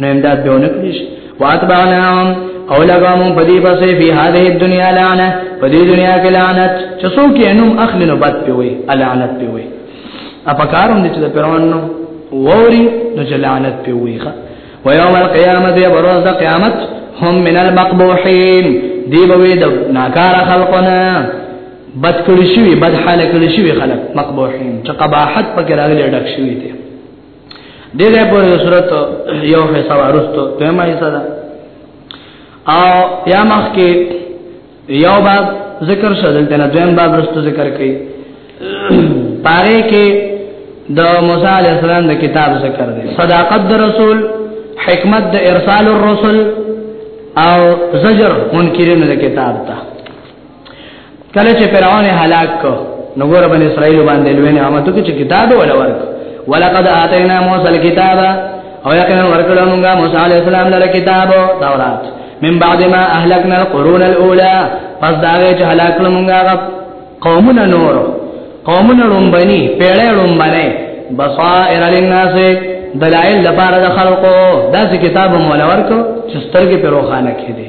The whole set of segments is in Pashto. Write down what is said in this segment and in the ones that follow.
نو امداد به ونکړي واتبعناهم او لګامو پدی پسې په هذه الدنيا لعنه پدی دنیا کې لعنت چې څوک یې نوم اخلي نو بد پیوي لعنت پیوي اپکارم دې چې پروان نو ووري نو چې لعنت پیوي ښا ويوم القيامه دی بروز د قیامت هم من المقبوحين دی به د ناکار خلقنا بد کړی شوی بد حال کړی شوی خلق مقبوحين چې قباحت پکې راغلي ډک شوی دی دې دې په صورت یو حصہ ورستو ته ما حصہ ده او یا مخ کې یو باب ذکر شو دلته نه دویم باب ورستو ذکر کړي پاره کې د موسی علی السلام د کتاب ذکر دی صداقت د رسول حکمت د ارسال الرسل او زجر منکرین د کتاب ته کله چې فرعون هلاک کو نو ګور بن اسرائیل باندې لوی نعمت کې چې کتاب ولا ورک ولقد اتینا موسی الكتاب او یقینا ورکړو موږ موسی علی السلام لپاره کتاب تورات من بعد ما اهلكنا القرون الاولى پس دا چې هلاک کړو موږ قومونه نور قومونه لومبني پیړې لومبني بصائر للناس دلائل لپاره د خلقو دا کتاب مولا ورکو چې سترګې په روخانه کې دي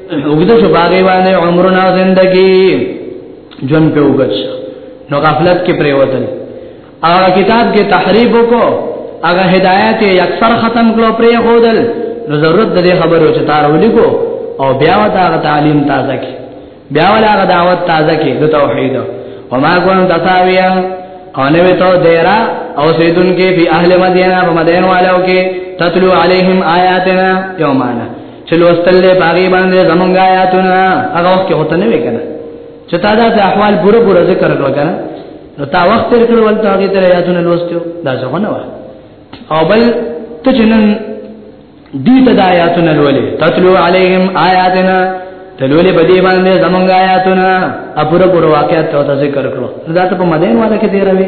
وګد شو باغی باندې عمرنا زندگی جون په وګد شو نو غفلت کې پریوتل هغه کتاب کې تحریف وکړو هغه هدایت یې اکثر ختم کړو پرې خودل نو ضرورت دې خبرو چې تار ولیکو او بیا وتا تعلیم تازه کې بیا ولا دعوت تازه کې د توحید او ما کوم تساویا او نه وته دیرا او سیدن کې په اهل مدینه په مدینه والو کې تتلو علیهم آیاتنا یومانا چې لوستل له باغی باندې زمونږ آیاتونه هغه وخت کې هوته نه وکنه چې تا دا احوال ګوره ګوره ذکر کړو کنه نو تا وخت تیر کړو ولته هغه تر آیاتونه لوستو دا څه نه و او بل ته جنن دې ته د آیاتونه لولې تتلو علیهم آیاتنا تلولې بدی باندې زمونږ آیاتونه اپره ګوره واقعیت ته ذکر کړو دا ته په مدین واده کې دی راوي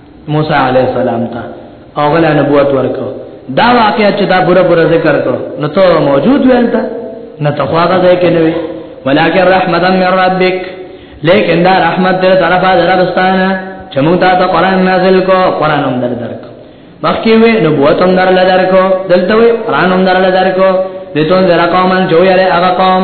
موسی علی السلام ته او غل نبوت ورکو دا واقعیت چې دا پورا پورا ذکر کو نو ته موجود وینتا نه ته خواغه ځای کې نه وي ولکه رحمتا من ربک لیکن دا رحمت دې طرفه دربستانه چې موږ ته قرآن نازل کو قرآن هم در درک مخکې وې نبوت هم در لدرکو دلته وې قرآن هم در لدرکو دته زرا قومن جوړه هغه قوم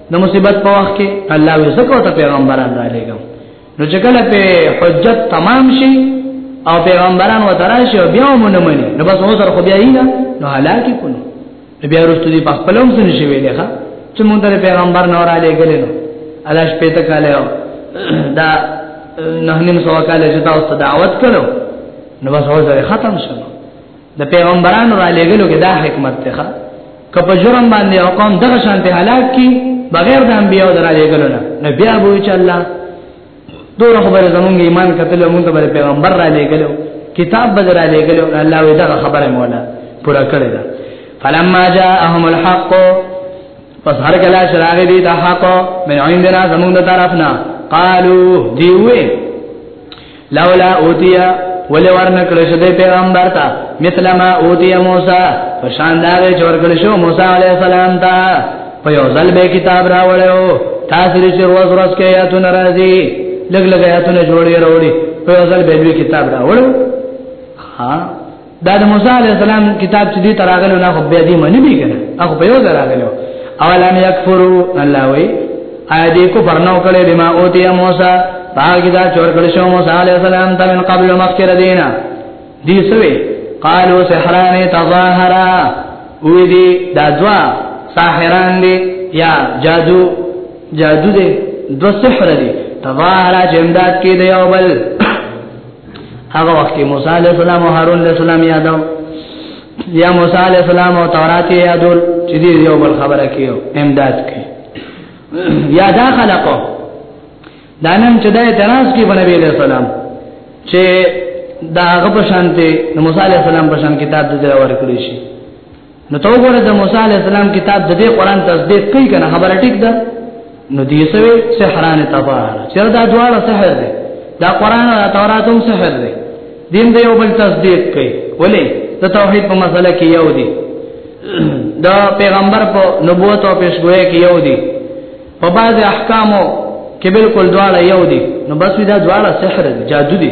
د مصیبت په وخت کې الله وې زکه ته پیغمبران را لېګم نو چې کله په حجت تمام شي او پیغمبران وتراشي او بیا مونږ مني نو بس مو سره خو بیا نه نو هلاکی کونو بیا ورستو دي په خپلوم سن شي ویلې ښا چې مونږ د پیغمبر نور را لېګل نو الله شپې ته کاله دا نه نیم سو کاله چې تاسو دعوت کړو نو بس مو سره ختم شوه د پیغمبرانو را لېګلو کې دا حکمت ته که په جرم باندې او قوم دغه شان ته هلاک کی بغیر د انبیو درا لېګلو نه نو بیا به چې الله دور خبره زمونږ ایمان کتل موږ ته پیغمبر را لېګلو کتاب بدر لېګلو الله وی دغه خبره مولا پورا کړی دا فلما جاءهم الحق پس هر کله شراغ دي د حق من عندنا زمونږ طرفنا قالو دیوه لولا اوتیا ولی ورنکړ شو د پیغمبر ته مثل ما اوتیا موسی په شان دا وی جوړ کړ شو موسی علی السلام ته په یو ځل به کتاب راوړیو تاسو لري چې روز روز کې یاتو ناراضي لګ لګ یاتو نه جوړي راوړي په یو ځل به کتاب راوړو ها دا د موسی علی السلام کتاب چې دی تراغلو نه خو به دې منی دی کنه هغه په یو ځای راغلو اولم یکفرو الله وی آیا دې کو فرنو کړي بما اوتی موسی باقی دا چور کړي شو موسی علی السلام ته من قبل مخکر دینا دې سوي قالو سحران تظاهرا وی دې دا دوا ساحران دې یا جادو جادو دې دو سحر دې تظاهرا جمدات کې دی او بل هغه وخت کې موسی عليه السلام او هارون عليه السلام یادو یا موسی عليه السلام او تورات یادول چې دې یو بل خبره کیو امداد کوي یا دا خلقو دانم چې د اعتراض کې بنبي عليه السلام چې دا هغه په شانته موسی عليه السلام په شان کتاب دې ورکړي شي نو تو ګوره د موسی علی السلام کتاب د دې قران تصدیق کوي کنه خبره ټیک ده نو دې سوي سحران تبار چر دا دواړه سحر دي دا قران او تورات هم سحر دي دین دې یو بل تصدیق کوي ولې د توحید په مسله کې یو دي دا پیغمبر په نبوت او پیشګوې کې یو دي په بعض احکامو کې بالکل دواړه یو دي نو بس دا دواړه سحر دي جادو دي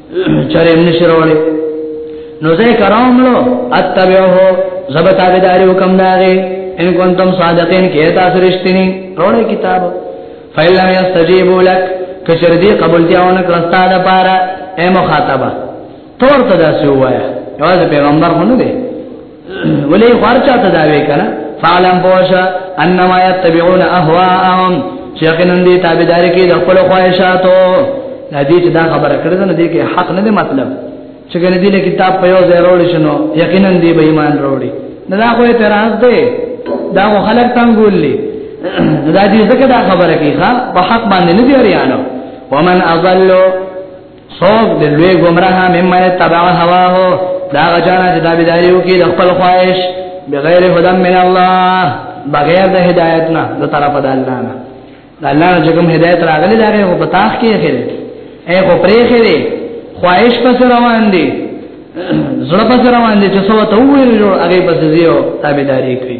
چرې نشروړې نو زه کرام لو اتبعه زبتا بداري حکم داغه ان کنتم صادقین کې تاسو رښتینی روړې کتاب فیلم یستجیبوا لک کچر دی قبول دیونه کړستا ده پارا اے مخاطبه تور ته داسې وایا یوازې پیغمبر خو نه دی ولې خرچا ته دا وی کنه فعلم بوشا انما يتبعون اهواهم شیخنا دې تابعداري کې د خپل خواهشاتو ندی چې دا خبره کړې ده ندی کې حق نه دی مطلب چې کنه دې کتاب په یو ځای وروړي شنو یقینا دې به ایمان وروړي نه دا خو اعتراض دی دا مو خلک تم ګولې دا دې څه دا خبره کوي ها په حق باندې نه دی اړیانو ومن اضلوا څوک د لوی گمراه ممن تبع هواه دا غجانا چې دا بدایو کې د خپل خواهش بغیر هدم من الله بغیر د هدایت نه د طرف د الله نه د الله نه کوم هدایت راغلی دا هغه په تاخ کې خره هغه پرې خره خواهش پس روان دي زړه پس روان دي چې څو ته ویل هغه پس زیو تابعداري کوي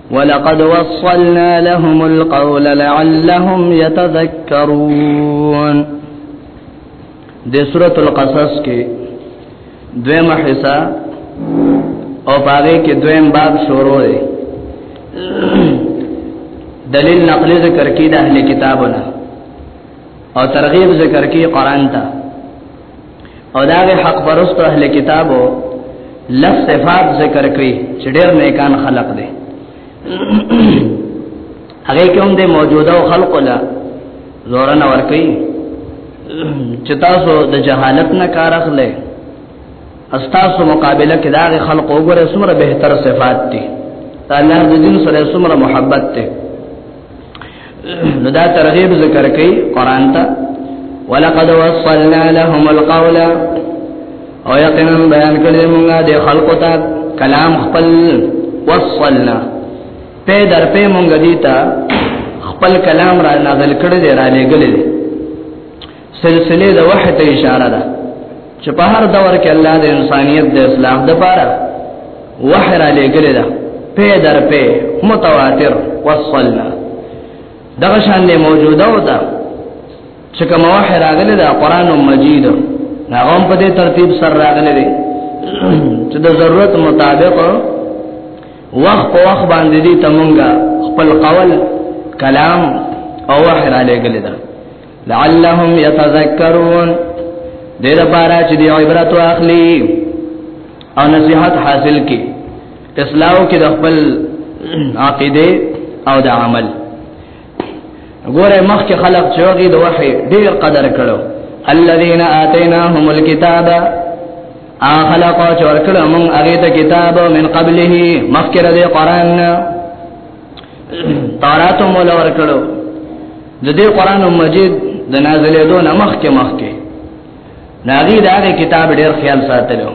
ولقد وصلنا لهم القول لعلهم يتذكرون د سورۃ القصص کې دویمه حصہ او پاره کې دویم باب شروع دی دلیل نقلی ذکر کې د اهل کتابونه او ترغیب ذکر کې قران ته او دا حق پرست اهل کتابو لس صفات ذکر کړي چې ډېر نیکان خلق دي هغه کوم د موجوده خلق لا زورن ور کوي چې تاسو د جهالت نه کار اخلئ استاسو مقابله کې دا خلق وګوره سمره بهتر صفات دي الله د دین سره سمره محبت ته نو دا ترغیب ذکر کوي قران ته ولقد وصلنا لهم القول او یقینا بیان کړی موږ د خلقو ته کلام خپل وصلنا په در په موږ دي ته خپل کلام را نازل کړی دی را لګل دی سلسله د وحی ته اشاره ده چې په هر دور کې الله د انسانيت د اصلاح لپاره وحی را لګل ده په در په متواتر وصلنا دغه شان له موجوده و ده چې کوم وحی راغلی ده قران مجید هغه په دې ترتیب سره راغلی دی چې د ضرورت مطابق وخت په وخت باندې دي تمونګه خپل قول کلام او وحی را لګل ده لعلهم يتذكرون دې لپاره چې دی عبرت واخلي او نصيحت حاصل کړي اصلاح کې د خپل عقیده او د عمل ګوره مخکې خلق چوغي د وحي ډېر قدر کړو الذين آتيناهم الكتاب اخلق چور کړو موږ هغه ته کتاب من قبله مخکې د قران تورات مولا ورکړو د دې قران مجید د نازلې دو نمخ کې مخ کې ناغي دا کتاب ډېر خیال ساتلو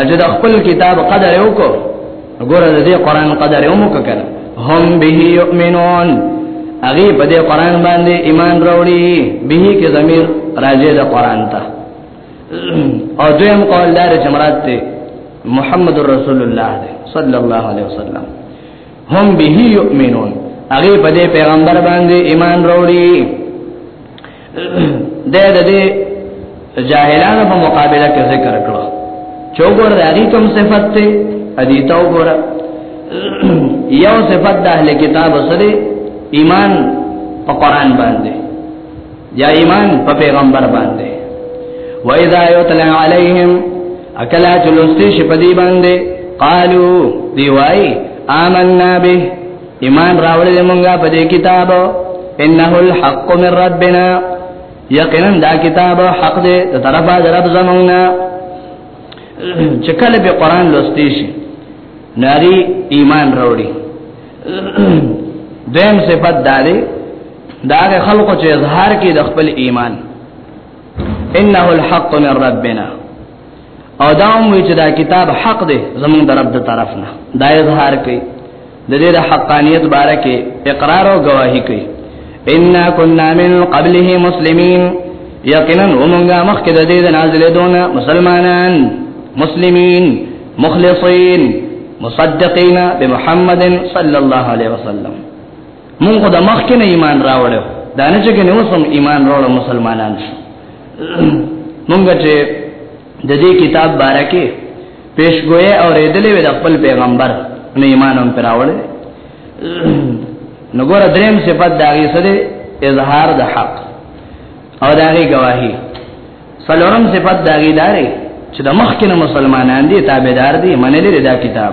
اجه د خپل کتاب قدر یو کو ګوره د دې قران قدر یو مو کړه هم به یؤمنون اغي په دې قران باندې ایمان راوړي به کې ضمیر راځي د قران ته او دویم قول دار جمرات ته محمد رسول الله صلی الله علیه وسلم هم به یؤمنون هغه په دې پیغمبر باندې ایمان وروړي د دې جاهلانو په مقابله کې ذکر کړو چوغور د هغه کوم صفت ته ادي تا وګوره یو صفت د اهل کتاب سره ایمان په قران باندې یا ایمان په پیغمبر باندې و اذا یتلا علیہم اکلا چلوستی شپدی باندې قالو دی وای آمنا به ایمان راوړل مونږه په دې کتاب انه الحق من ربنا یقینا دا کتاب حق دې د طرفه رب زمونږه چکل به قران لوستی شي ناری ایمان راوړي دیم صفت داري دا خلق چې اظهار کې د خپل ایمان انه الحق من ربنا او دا هم چې دا کتاب حق دی زمون د رب د طرف نه دا اظهار کوي د دې د حقانیت باره کې اقرار او گواهی کوي ان كنا من قبله مسلمين یقینا ومنګه مخکې د دې د نازلې دونه مسلمانان مسلمين مخلصين مصدقين بمحمد صلى الله عليه وسلم مونږ د مخکې نه ایمان راوړو دا نه چې کنه اوسم ایمان راوړو مسلمانان شو مونږ چې د دې کتاب بارکه پیشګوې او ریدلې د خپل پیغمبر نه ایمان هم راوړل نو ګور دریم صفات دا یې سره اظهار د حق او دا یې گواہی سلورم صفات دا یې داري چې د مخکې مسلمانان دي تابعدار دي منلې دا کتاب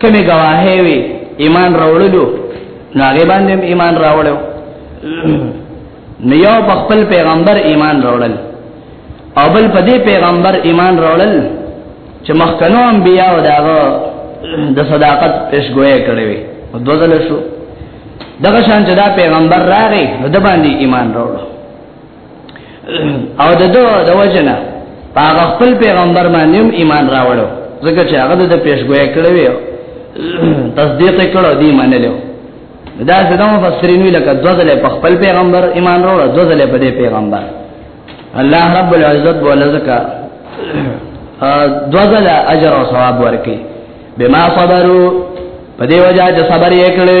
کمه گواهی وی ایمان راوړلو نو هغه باندې ایمان راوړو نو یو په خپل پیغمبر ایمان راوړل او بل په دې پیغمبر ایمان راوړل چې مخکنو انبیا او داغه د صداقت پیشګوې کړې وي دوزل شو دغه شان چې دا پیغمبر راغی نو د باندې ایمان راوړل او د دو د وجنه هغه خپل پیغمبر باندې هم ایمان راوړو ځکه چې هغه د پیشګوې کړو وی تصدیق کړو دی منلو دا څنګه مفسرین وی لکه دوزله په خپل پیغمبر ایمان راوړو دوزله په دې پیغمبر الله رب العزت ولزکا دوزله اجر او ثواب ورکي بما صبروا په دې وجه چې صبر یې کړو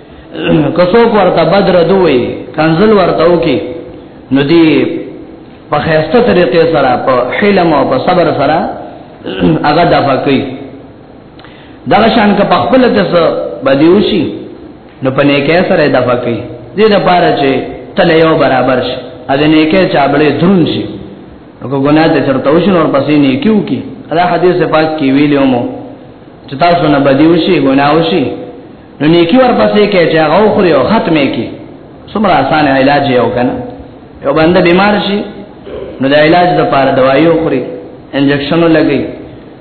کسو ورته بدر دوی کنزل ورته وکي نو دی په خیسته طریقې سره په حلم او په صبر سره هغه دفع کوي دا شان که په خپل کس بدیوشي نو په نیکه سره دفع کوي دې د پاره چې تل یو برابر شي ا دې نیکه چابلې درون شي نو ګناه ته چرته وشن اور پسې نیکیو کی دا حدیث پاک کې ویلو مو چې تاسو نه بدیوشي ګناوشي نو نیکی ورپسې کې چې هغه خوري او ختمه کې څومره اسانه علاج یو کنه یو باندې بیمار شي نو د علاج د پاره دوايي خوري انجکشن لګي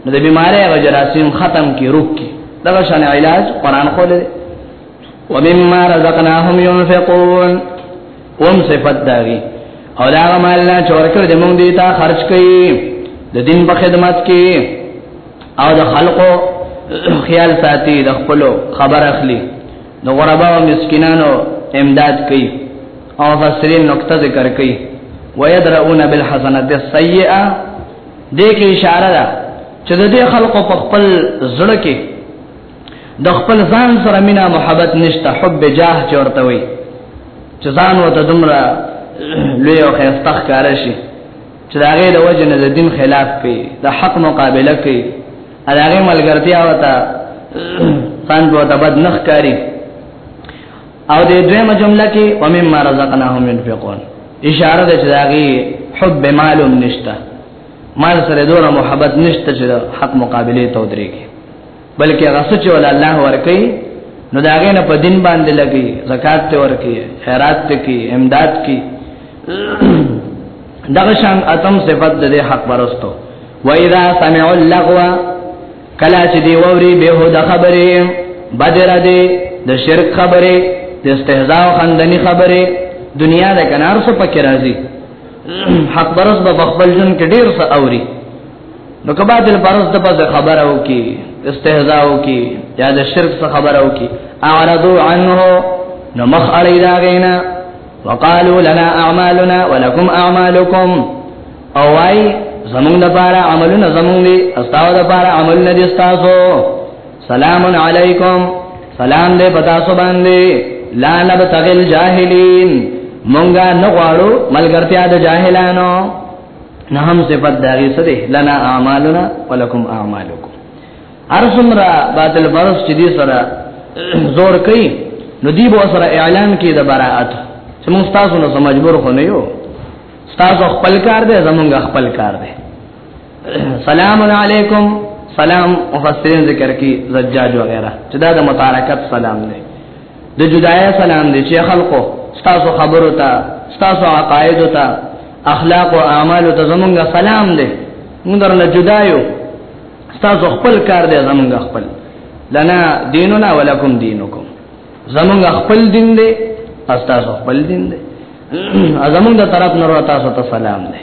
نو د بیماری هغه جراثیم ختم کی روک کی دغه شان علاج قران خو له ومما رزقناهم ينفقون وم صفات داوی او دا مال نه چور کړ د مونږ دیتا خرج کړي د دین په خدمت کې او د خلقو خیال ساتي د خپل خبر اخلي د غربا او مسکینانو امداد کوي او فسرین نقطه ذکر کوي ويدرؤون بالحسنات السيئه دې کې اشاره ده چې د دې خلقو په خپل زړه کې د خپل ځان سره مینا محبت نشته حب جاه چې ورته وي چې ځان وته دومره لوی او خیرستخ کار شي چې دا غي د وجه نه د دین خلاف کوي د حق مقابله کوي هغه ملګرتیا وتا ځان په تبد نخ کاری او د دویمه جمله کې ومما رزقناهم ينفقون اشاره ده چې دا غي حب مال نشته مال سره دوره محبت نشته چې حق مقابله ته ودرېږي بلکې هغه څه چې ول الله ورکي نو دا غنه په دین باندې لګي زکات ته ورکي خیرات ته کی امداد کی دغه شان اتم صفت د حق پرستو و اذا سمعوا اللغو کلا چې دی ووري به د خبرې بدر دی د شرک خبرې د استهزاء او خندنی خبرې دنیا د کنار څخه پکې راځي حق پرست په خپل جن کې ډیر څه اوري نو کبا دل پرز د پز خبره او کی استهزاء او کی یا د شرک څخه خبره او کی اعرضوا عنه نو مخ علی دا غینا وقالو لنا اعمالنا ولکم اعمالکم او وای زمون د پاره عملونه زمون دي استاو د پاره عملونه دي استاسو سلام علیکم سلام دې پتا سو باندې لا نبتغل جاهلین مونږه نه غواړو ملګرتیا د جاهلانو نه هم صفات داغي سره لنا اعمالنا ولکم اعمالکم ارسمرا باطل برس چې دې سره زور کوي نو دی به سره اعلان کې د براءت چې موږ تاسو نه مجبور خو نه یو تاسو خپل کار دی زمونږ خپل کار دی سلام علیکم سلام مفسرین ذکر کی زجاج وغیرہ چې دا د متارکت سلام دی د جدایا سلام دی چې خلکو ستاسو خبرو ته ستاسو عقاید ته اخلاق او اعمال ته زمونږ سلام دی موږ درنه جدایو ستاسو خپل کار دی زمونږ خپل لنا دیننا ولکم دینکم زمونږ خپل دین دی تاسو خپل دین دی زمونږ طرف نه تاسو ته سلام دی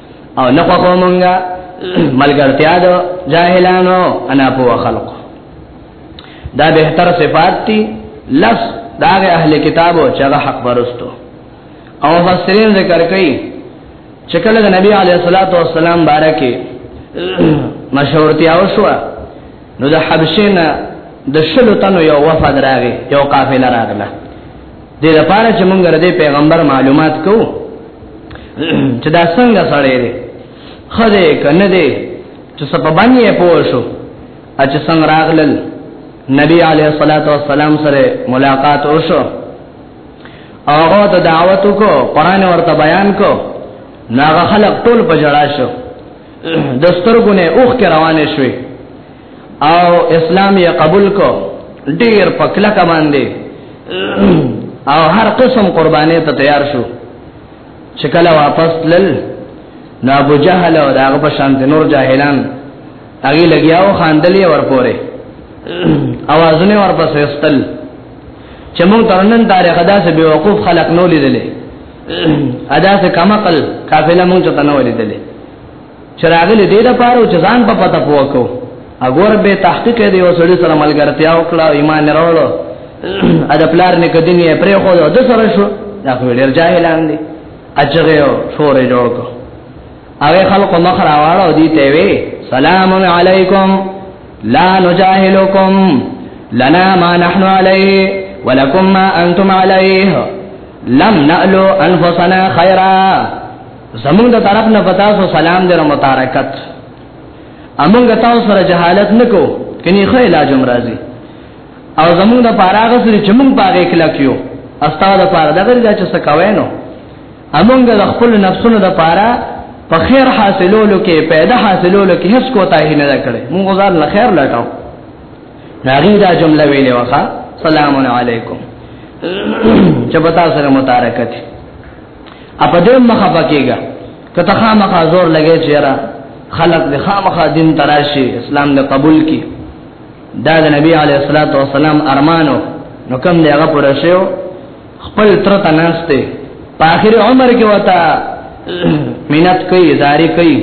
او نه خو مونږه ملګرتیا د جاهلانو انا په خلق دا به تر صفات دي لس دا اهل کتابو چې هغه حق پرستو او مفسرین ذکر کوي چې کله د نبی علیه الصلاۃ والسلام بارکه مشورتیا وشو نو د حبشین د شلو تنو یو وفد راغی یو قافله راغله د لپاره چې مونږ د پیغمبر معلومات کو چې دا څنګه سړی دی خدای کنه دی چې سبب باندې پوښو چې څنګه راغلل نبی علیه الصلاۃ والسلام سره ملاقات وشو هغه ته دعوت کو قران ورته بیان کو ناغه خلق ټول په جړا شو دسترګونه اوخ کې روانې شوې او اسلام یې قبول کو ډیر پکله کا باندې او هر قسم قربانې ته تیار شو چې کله واپس تلل نو ابو جهل او داغه په شان نور جاهلان هغه لګیاو خاندلې ورپورې اوازونه ورپسې استل چې موږ ترنن تاریخ ادا سه به وقوف خلق نو لیدلې ادا سه کمقل قافله موږ ته نو لیدلې چراغله دې د پاره چې ځان په پته پوکو اګور به تحقیق دې یو سړي سره ملګرتیا وکړه ایمان راوړو ا د پلار نه کدنی پرې خو د سره شو دا خو ډیر جاهلان دي اچغه یو شورې جوړ کو هغه خلق مخ راواړو دي ته وی سلام علیکم لا نجاهلکم لنا ما نحن علیه ولکم ما انتم علیه لم نألو انفسنا خیرا زمونږ د طرف نه پتا سو سلام در متارکت امونږ تاسو سره جهالت نکو کني خو علاج مرضی او زمونږ د پاراغ سره چې مونږ پاره کلا کیو استاد پاره دغه چې څه کوي نو امونږ د خپل نفسونو د پاره په خیر حاصلولو کې پیدا حاصلولو کې هیڅ کوتاهی نه کړې مونږ ځان له خیر لټاو ناغي دا جمله ویلې وخا سلام علیکم چې پتا سره متارکت اپا دې مخه پکېګا کته خامخا زور لګې چیرې خلق د خامخا دین تراشي اسلام د قبول کی دا د نبی علی الصلاۃ والسلام ارمانو نو کم دی هغه پر شیو خپل تر تناسته په اخر عمر کې وتا مینت کوي زاری کوي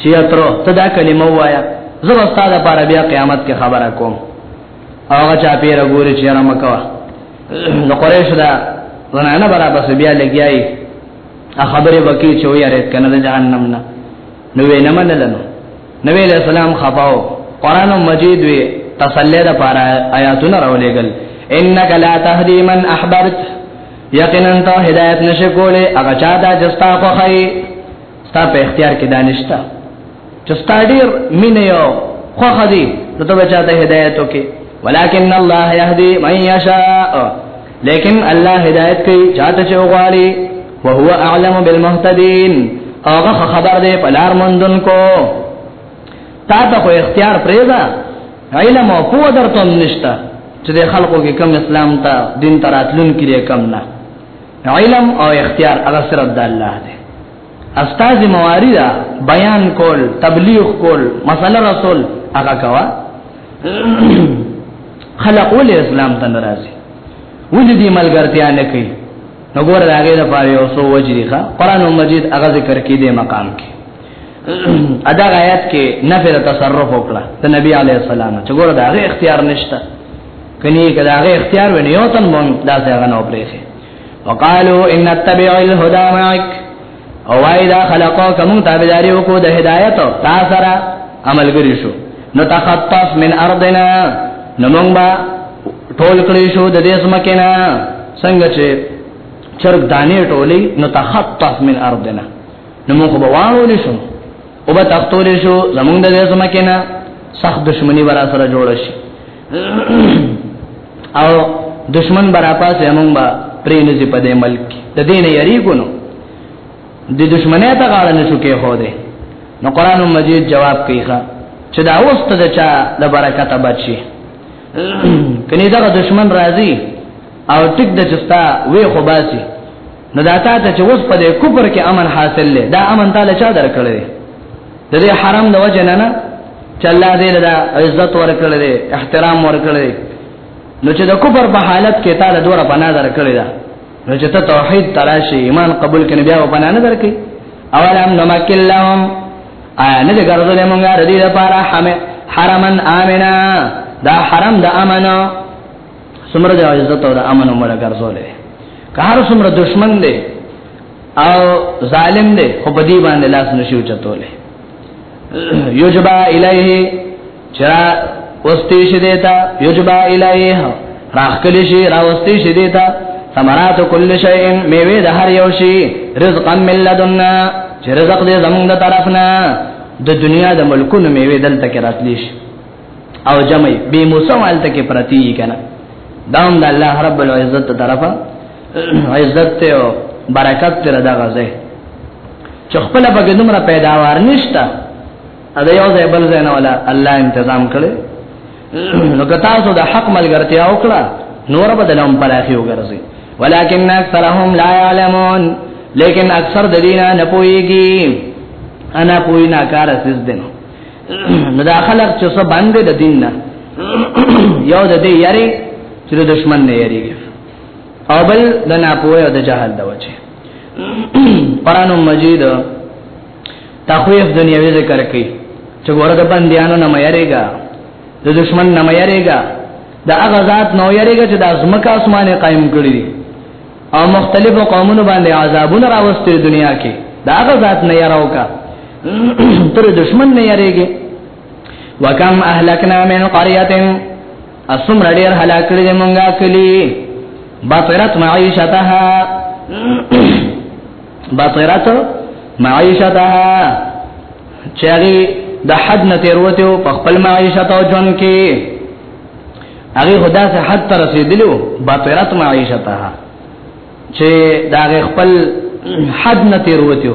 چې تر ته دا کلمه وایا زه واستاده پر بیا قیامت کې خبره کوم هغه چا پیر ګوري چې را مکوا د قریش دا زنانه برا بس بیا لګیای ا خبره وکي چې وې اره کنه د جهنم نه نو وې نه منلنو نبی علیہ السلام خفاو قران مجید وی تسلی د پاره آیاتونه راولېګل انک لا تهدی من احببت یقینا ته هدایت نشکولې هغه چا دا جستا خوخی ستا په اختیار کې دانشتا چې ستا ډیر مینه یو خوخه دي نو ته بچا ته هدایت وکې ولکن الله يهدي من يشاء لیکن الله هدایت کوي چاته چې وغواړي او هو اعلم بالمهتدين هغه خبر دی په لار مندون کو تا ته خو اختیار پرېدا علم او قوت درته نشته چې خلکو کې کم اسلام ته دین تراتلون کې کم نه علم او اختیار هغه صرف د الله دی استاد مواری دا بیان کول تبلیغ کول مسله رسول هغه کوا خلق ول اسلام ته ناراضي ولې دې ملګرتیا نه کوي نو ګور راغې د پاره یو سو وجري ښا قران مجید هغه ذکر کې دې مقام کې ادا آیات کې نفر تصرف وکړه د نبی علی السلام چې ګور دا غي اختیار نشته کني کدا غي اختیار ونی یو تن مون دا څنګه نو پریسه وقالو ان نتبع الهدى معك او وای دا خلقو کوم تابعداري وکړو د هدایت تا سره عمل ګری شو نو تخطف من ارضنا نو مونږ با ټول کړی شو د دې سمکینا څنګه چې چرګ دانې ټولې نو تخطف من ارضنا نو مونږ به وانه نشو او به تختول شو زمونږ د دې زمکه نه سخت دشمنی برا سره جوړ شي او دشمن برا پاسه موږ به پرې نه زی په دې ملک د دې نه یری ګونو د دشمنه ته غاړه نه شوکه هو دې نو قران مجید جواب کوي ښا چې دا اوس ته چا د برکت بچي کني دا دشمن راضي او ټیک د چستا وی خو باسي نو دا تا ته چې اوس په دې کفر کې امن حاصل لې دا امن تعالی چا درکړې د دې حرام د وجه نه نه چې الله دې دا عزت ورکړې احترام ورکړې نو چې د کفر په حالت کې تعالی دوره پناه درکړې دا نو چې ته توحید تراشي ایمان قبول کړي بیا په پناه نه درکې اولم نمکل لهم آیا نه ګرځولې مونږه ردی لپاره حرمن امنا دا حرم د امنو سمره د عزت او د امن عمر ګرځولې کار سمره دشمن دی او ظالم دی خو په دې باندې لاس نشي چتولې یوجبا الیه چرا وستې شه دیتا یوجبا الیه راخلی شي راوستې شه دیتا ثمرات کل شیء میوه د هر یو شي رزقا من لدنا چې رزق دې زمونږ د طرفنا د دنیا د ملکونو میوه دلته کې راتلی شي او جمع به مسمال ته کې پرتی کنه داوم د الله رب العزت طرفه عزت ته او برکت ته دا غزه چې خپل بګې دومره پیداوار نشته ا دې یو ځای بل ځای نه ولا الله تنظیم کړي نو که تاسو د حق ملګرتیا وکړه نور به د لوم پر اخی وګرځي ولکن اکثرهم لا يعلمون لیکن اکثر د دینه نه پويږي انا پوی نه کار اساس دینو نو دا خلک چې څه باندې د دین نه یو د دې یاري چې د دشمن نه یاري او بل د ناپوهه او د جهل د وجه قران مجید تخویف دنیوي ذکر کوي چې ګوره د بندیانو نه مېریګا د دشمن نه مېریګا د هغه ذات نو یریګا چې د ازمکه اسمانه قائم کړی او مختلفو قومونو باندې عذابونه راوستي دنیا کې دا هغه ذات نه یراو کا تر دشمن نه یریږي وکم اهلکنا من قريه اسم رډیر هلاک کړي مونږه کلی بطرت معيشتها بطرت معيشتها چری د حد نه تیروته په خپل معيشت او جون کې هغه خدا سے حد تر رسیدلو باطرت معیشتها چې دا خپل حد نه تیر وته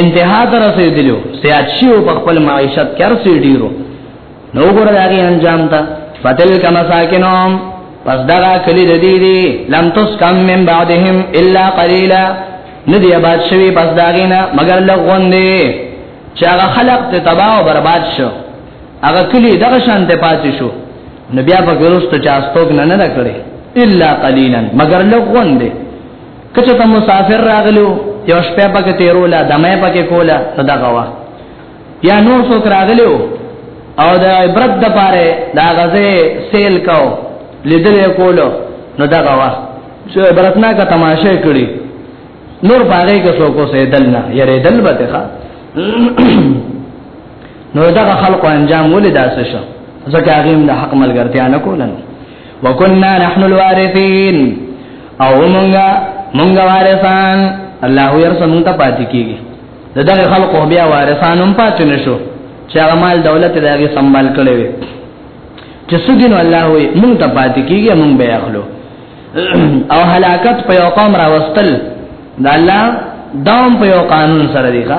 انتها تر رسیدلو سیاد شیو په خپل معیشت کې ارسي ډیرو نو ګور دا غي انجام تا فتل کما ساکنوم پس دا کلی د دې دي لم تس کم من بعدهم الا قليلا ندی آباد شوی پس داغینا مگر لغوندی چاگا خلق تی تباہ و برباد شو هغه کلی دغه شان ته پاتې شو نو بیا په ګروستو چا استوګ نه نه کړي الا قليلا مگر لغون دي کچه ته مسافر راغلو یو شپه پکې تیرولا دمه پکې کولا نو دا غوا یا نور څوک راغلو او دا عبرت د پاره دا غزه سیل کو لیدل کولو نو دا غوا چې عبرت نه کا تماشه کړي نور باغې کې څوک سه دل نه یره دل به ښه نو دا خلق انجام ولې داسې شو ځکه هغه د حق ملګرتیا نه کولن وکنا نحن الوارثین او مونږه مونږه وارثان الله يرسمون ته پاتې کیږي دغه خلق بیا وارثانم پاتې نشو چې هغه مال دولت دغه سنبال کړي وي چې سګین الله وي مونږ ته پاتې کیږي مونږ به اخلو او هلاکت په یو قوم راوستل دا الله داوم په یو قانون سره دی ښا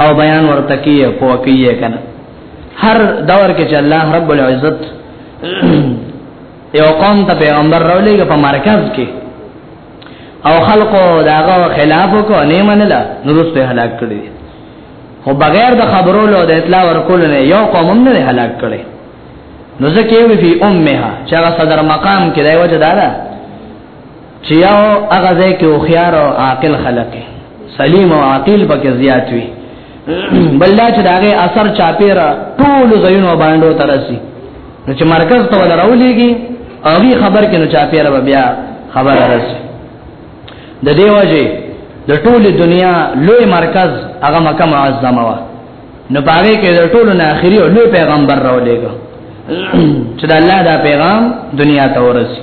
او بیان ورته کیه په کیه کنه هر دور کې چې الله رب العزت یو قوم ته پیغمبر راولېږي په مرکز کې او خلقو داغه خلاف کو نه منله نورسته هلاک کړي خو بغیر د خبرو له د اطلاع ورکول نه یو قوم هم نه هلاک کړي نو ځکه وی فی امها چې هغه صدر مقام کې دی وجه دارا چې یو هغه ځای کې اوخيار او عاقل خلک سلیم او عاقل پکې زیات وي بل دا چې داغه اثر چاپیرا ټول زینو باندې ترسي نو چې مرکز ته ولرولېږي او وی خبر کې نو چاپیرا بیا خبر راځي د دیوځي د ټول دنیا لوی مرکز هغه مکه معظمه وا نو باغې کې د ټولو نه اخري او لوی پیغمبر راولېګو چې د الله دا پیغام دنیا ته ورسي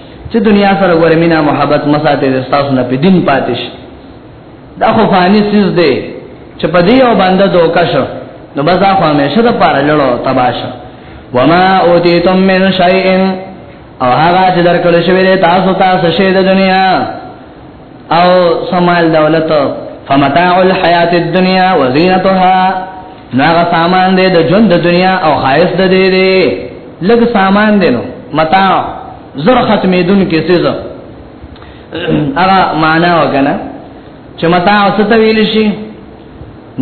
چې دنیا سره ګوره مینا محبت مساته د تاسو نه په دین پاتش دا خو فانی سیز دی چې په دې او باندې دوکا شو نو بس دا خو همیشه د پاره لړو تباشه وما اوتیتم من شیء او هغه چې درکړل شوی دی تاسو ته څه شی د دنیا او سمال دولت فمتاع الحیات الدنیا وزینتها ناغه سامان دې د ژوند د دنیا او خایس د دې دې لګ سامان دې نو متاع زر ختمې دن کې سزا هغه معنا وکنه چې متاع څه ته ویل شي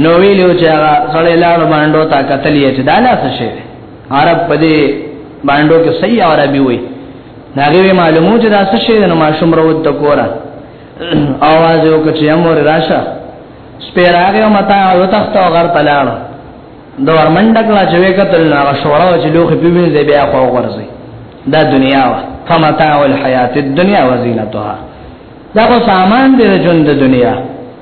نو ویلو چې هغه سړی لاړ باندې تا کتلې چې دا لاس شي عرب پدې باندې کې صحیح عربي وایي ناغوی معلومو چې دا څه شی نو ماشوم راوت د کوره اواز یو کچې امر راشه سپیر هغه متا او تخت او غر تلاړ د ورمنډ کلا چې وکتل نو هغه شورا چې لوخ په وینځي بیا خو ورځي دا دنیا وا فمتاع الحیات الدنیا وزینتها دا خو سامان دی د ژوند د دنیا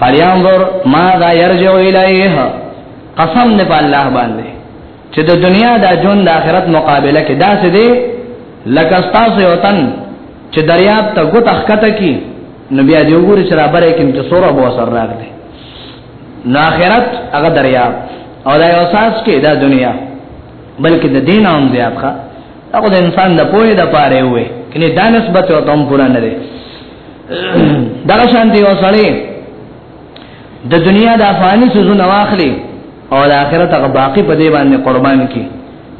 فلينظر ماذا يرجع اليه قسم نه په الله باندې چې د دنیا د ژوند د آخرت مقابله کې داسې دی لکه تاسو یو تن چې دریاب ته ګوت اخته کی نو بیا دی وګوري چې را بره کې چې سوره بو سر راغلی نو آخرت هغه دریاب او دا یو ساس کې دا دنیا بلکې د دین هم زیات ښه هغه د انسان د پوهې د پاره وي کني دا نسبت او تم پورا نه دی دغه شان دی وسړی د دنیا د افغاني سوزونه واخلي او د آخرت هغه باقی په دی باندې قربان کی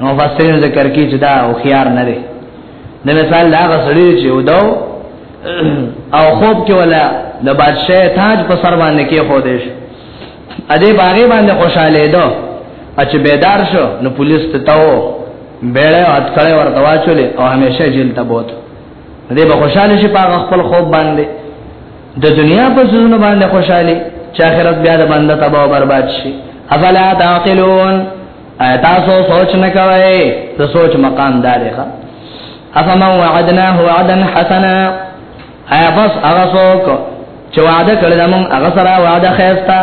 نو فسرین ذکر کی چې دا او خيار نه دی د مثال دا غسړي چې ودو او خوب کې ولا د بادشاہ تاج په سر باندې کې خو دیش ا دې باغې باندې خوشاله دو اچ بیدار شو نو پولیس ته تاو بیړې اټکړې ورته واچولې او همیشه جیل ته بوت دې به خوشاله شي په خپل خوب باندې د دنیا په ژوند باندې خوشاله چې آخرت بیا د بنده تباہ او برباد شي افلا تعقلون تاسو سوچ نه کوي ته سوچ مقام دار ښه افما وعدناه وعدا حسنا ایا بس هغه څوک چې وعده کړل موږ هغه سره وعده خیرتا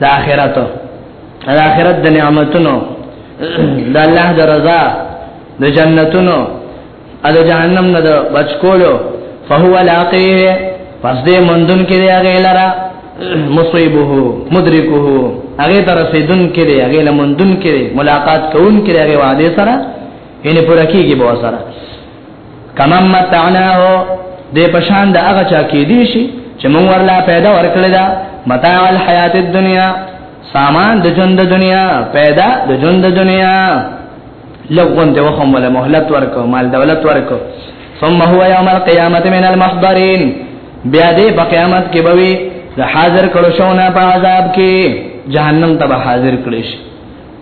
د آخرت د آخرت د نعمتونو د الله د رضا د جنتونو اده جهنم نه د بچ کولو فهو لاقيه پس دې مندون کې دی هغه لرا مصيبه مدرکه هغه تر سیدون کې دی هغه لمندون کې دی ملاقات کوون کې دی هغه وعده سره ان پر کېږي به سره کمم متعناه دې پشان د هغه چا کې دی شي چې مونږ ورلا پیدا ورکړل دا متاع الحیات الدنیا سامان د ژوند د دنیا پیدا د ژوند د دنیا لغون دی وخم ولا مهلت ورکو مال دولت ورکو ثم هو يوم القيامه من المحضرين بیا دې په قیامت کې بوي د حاضر کړو شو نه په عذاب کې جهنم ته حاضر کړي شي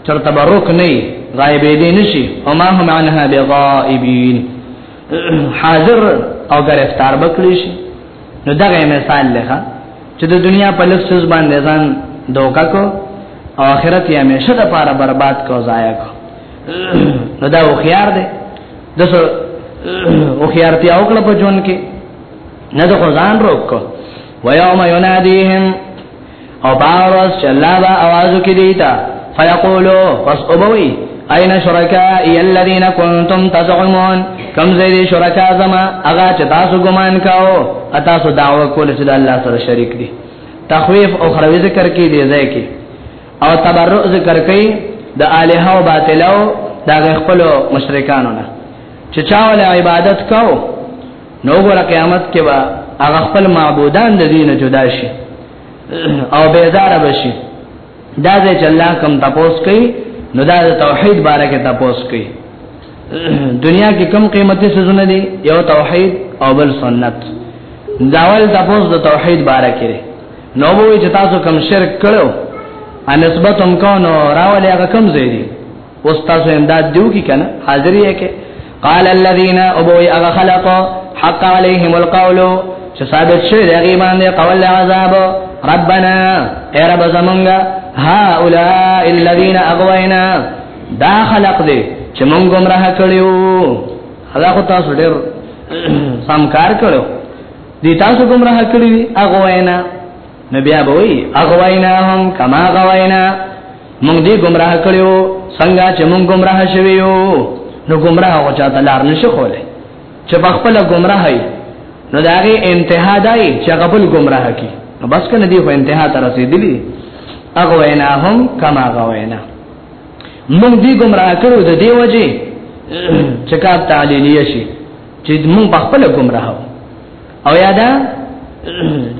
چرته برک نه غایب دي نشي او ما هم عنها بغائبين حاضر او گرفتار بکلی شي نو دغه مثال لکه چې د دنیا په لفظ باندې ځان دوکا کو او آخرت یې همیشه د پاره برباد کو ضایع کو نو دا خو خيار دی د څو او خيارتي او کله په جون کې نه د خدان روک کو ويوم يناديهم او باورس چې الله با आवाज کوي دیتا فیقولو پس او بوي اين شرکائی الذين كنتم تزعمون کم زید شرکا زما اغا چې تاسو ګمان کاو تاسو دعوه کول چې الله سره شریک دي تخویف او خروی ذکر کې دی ځای کې او تبرؤ ذکر کې د الها او باطلو دا خپل مشرکانو نه چې چاول عبادت کاو نو ګور قیامت کې با هغه خپل معبودان د دین جدا شي او بیزار بشي دا دې چې الله کوم تپوس کوي نو دا د توحید باره کې تپوس کوي دنیا کې کم قیمتي سزونه دي یو توحید او بل سنت داول تپوس د توحید باره کې نو وې چې تاسو کم شرک کړو ان نسبت هم کو نو راولې هغه کم زیری اوس تاسو امداد دیو کی کنه حاضر یې کې قال الذين ابو اغه خلق حق عليهم القول چې ثابت شوی دی هغه باندې قول عذاب ربنا اے رب زمونږه هؤلاء الذين اغوينا دا خلق دی چې مونږ گمراه کړیو هغه خو تاسو ډېر سمکار کړو دي تاسو گمراه کړی اغوینا نبي ابوي اغویناهم کما غوینا مونږ دې گمراه کړیو څنګه چې مونږ گمراه شوی یو نو گمراه او چاته لار نشي خولې چې په خپل گمراه هي نو داغه انتها دای چې قبول گمراه کی نو بس کنه دی په انتها تر رسیدلی اغه وینا هم کما غوینا مونږ دې گمراه کړو د دې وجه چې کا تعلیلیه شي چې مونږ په خپل گمراه او یادا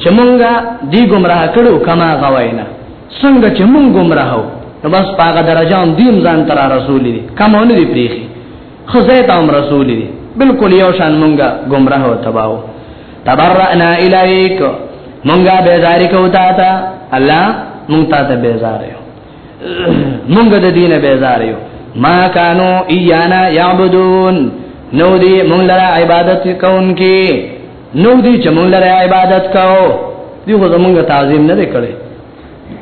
چې مونږه دی گمراه کړو کما غوینا څنګه چې مونږ گمراه وو نو بس پاګه درجه هم دیم ځان تر رسول دي کمونه دي پریخي خزه ته هم رسول دي بالکل یو شان مونږه گمراه او تباو تبرأنا الیک مونږه بیزاری کو تا تا الله مونږ تا ته بیزار یو مونږ د دین بیزار یو ما کانو ایانا یعبدون نو دی مونږ لره عبادت کوونکی نو دی چې مونږ لره عبادت کاو دی خو زمونږ تعظیم نه کړي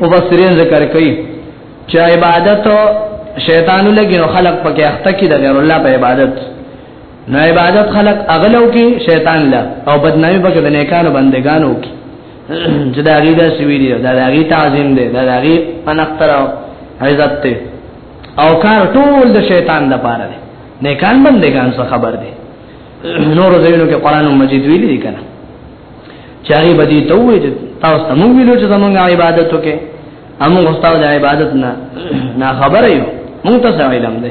او بصرین ذکر کوي چې عبادت شیطانو لګي نو خلق پکې اخته کی د غیر الله په عبادت نو عبادت خلق اغلو کی شیطان لا او بدنامي پکې د نیکانو بندگانو کی چې دا غي دا سوي دي دا دا غي تعظیم دي دا دا غي انختر عزت ته او کار ټول د شیطان د پاره دي نه کان بندگان څه خبر دي نور زینو کې قران مجید ویلي دي کنه چاري بدی ته وې تاسو ته موږ ویلو چې زمونږ عبادت وکې امو غوستاو د عبادت نه نه خبره یو مونږ ته علم ده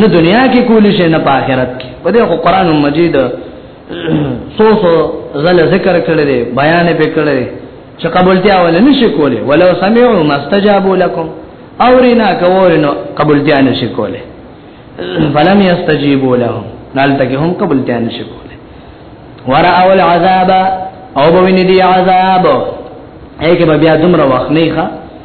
نه دنیا کې کولی شي نه په آخرت کې په دې خو قران مجید سو سو زل ذکر کړل دي بیان به کړل دي چې قبولتیا ول نه شي کولی ولو سمعوا ما استجابوا لكم اورینا کورینو قبولتیا نه شي کولی فلم يستجيبوا لهم نالتکه هم قبولتیا نه شي کولی ورا اول عذاب او بوینه دی عذاب ایکه بیا دمر وخت نه ښه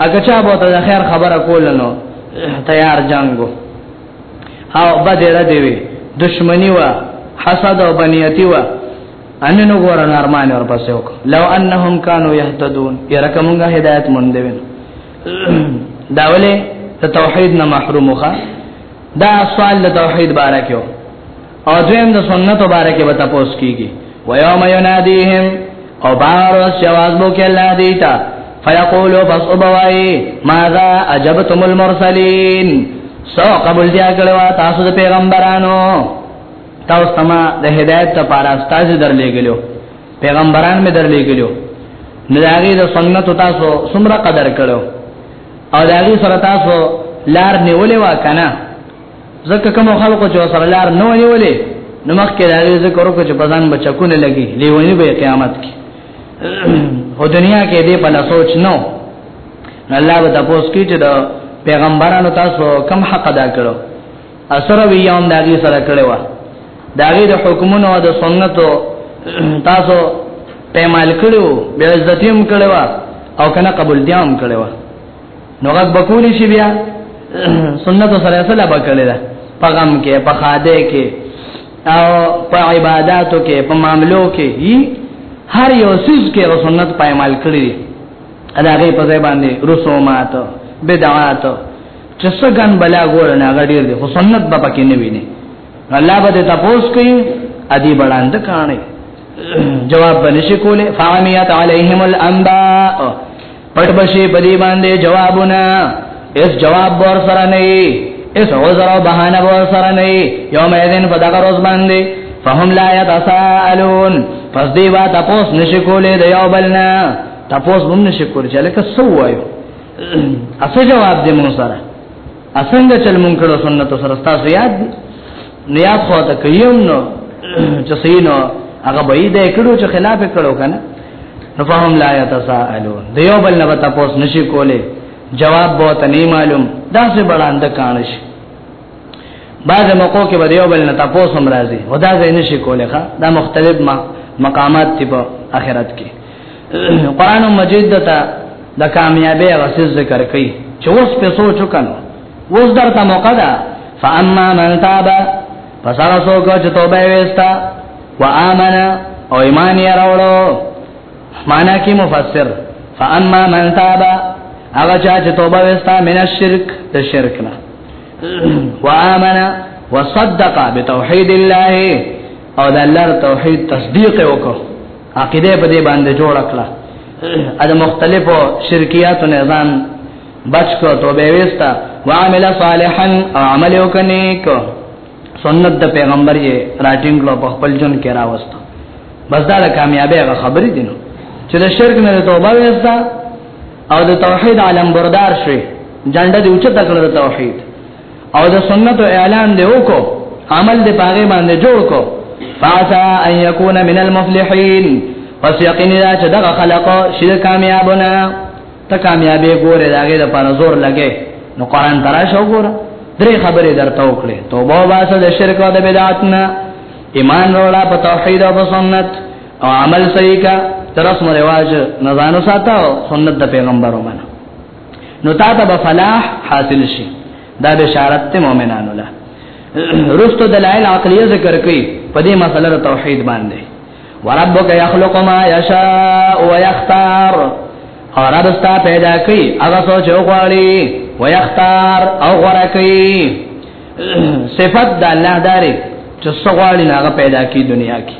اګه چا به ته خیر خبره کول نو تیار جنگو او بدر دی وی دشمنی وا حسد او بنیتی وا ان نو ګور نارمان ور پسې وک لو انهم كانوا يهتدون يرکمغه هدایت مونږ دی داوله ته توحید نه محرومه دا سوال د توحید باره کې او دویم د سنت مبارک به تاسو کیږي و یوم ینادیهم او بار شواز بو کې الله دیتا فیقولوا بس ابوای ماذا اجبتم المرسلین سو قبول دیا کړو تاسو د پیغمبرانو تاسو تما د هدایت لپاره استاد درلېګلو پیغمبران می درلېګلو نو داغي د سنت تاسو سمره قدر کړو او داغي سره تاسو لار نیولې وا کنه ځکه کوم خلکو چې سره لار نه ونیولې نو مخکې راغلي ذکر وکړو چې بزنګ بچکونه لګي لیونی به قیامت کې او دنیا کې دې په لاسوچ نو الله به تاسو کې چې د پیغمبرانو تاسو کم حق ادا کړو اثر ویوم داږي سره کړو داږي د حکمونو او د سنتو تاسو پیمال کړو بیا عزتیم کړو او کنه قبول دیام کړو نو غږ بکول شي بیا سنت سره سره بکړی دا پغم کې په خاده کې او په عبادتو کې په معاملو کې هر یو سیس کې سنت پایمال کړی ادا غي په ځای باندې رسومات بدعات چې څنګه بلا ګور نه غډیر دي خو سنت به پکې نه ویني الله به تاسو کوي ادي بلاند کانه جواب بنشي کوله فامیات علیهم الانباء پټ بشي په دې باندې جوابونه اس جواب ور سره نه اس عذر او بهانه ور سره نه یوم اذن په دغه ورځ باندې فهم لا يتساءلون پس دی وا تاسو نشکولې د یو بلنا تاسو هم نشکول چې لکه سو وایو اسه جواب دې مون سره اسنګ چل مون کړه سنت سره تاسو یاد دي نو یا خو ته کيوم نو چې سینو هغه به دې کړو چې خلاف کړو کنه نو فهم لا يتساءلون دیو بل نه وتا پوس نشي کوله جواب به ته نه معلوم دا څه بلاند کانش بعض موقع کې به دیو بل نه تاسو هم راځي ودا ځای نشي کوله ښا دا مختلف ما مقامات تی په آخرت کې قران مجید ته د کامیابی غسیز ذکر کوي چې اوس په سوچ وکړو اوس درته موقع ده فاما من تاب پس هغه څوک چې توبه وستا و امن او ایمان یې راوړو معنا کې مفسر فاما من تاب هغه چا چې توبه وستا من الشرک د شرک نه و امن وصدق بتوحید الله او د الله توحید تصدیق وکړه عقیده په دې باندې جوړ کړه ا د مختلفو شرکیاتو نه ځان بچ کو توبه وستا وعمل صالحا او عمل وکنیک سنت د پیغمبر یې راټینګ لو په خپل جون کې راوست بس دا د کامیابی غ خبرې دي نو چې د شرک نه توبه وستا او د توحید عالم بردار شوی جنډه دی اوچته کړل د توحید او د سنت اعلان دی وکړو عمل دی پاګې باندې جوړ کو فاسا ان یکون من المفلحین پس یقین دا چې دغه خلق شي کامیابونه ته کامیابې ګوره دا غي د پر زور لګې نو قران ترا شو ګوره درې خبرې درته وکړې توبه واسه د شرک او د بدعت نه ایمان وروړه په توحید او سنت او عمل صحیح کا ترسم رواج نزانو ساتاو سنت د پیغمبر ومنه نو تا ته فلاح حاصل شي دا بشارت ته مؤمنانو له رستو دلایل عقلیه ذکر کړي په دې مسله توحید باندې وربک یخلق ما یشاء و یختار او رب ستا پیدا کوي هغه څه چې وغواړي و یختار او غوړه کوي صفات د الله داري چې څه غواړي هغه پیدا کوي دنیا کې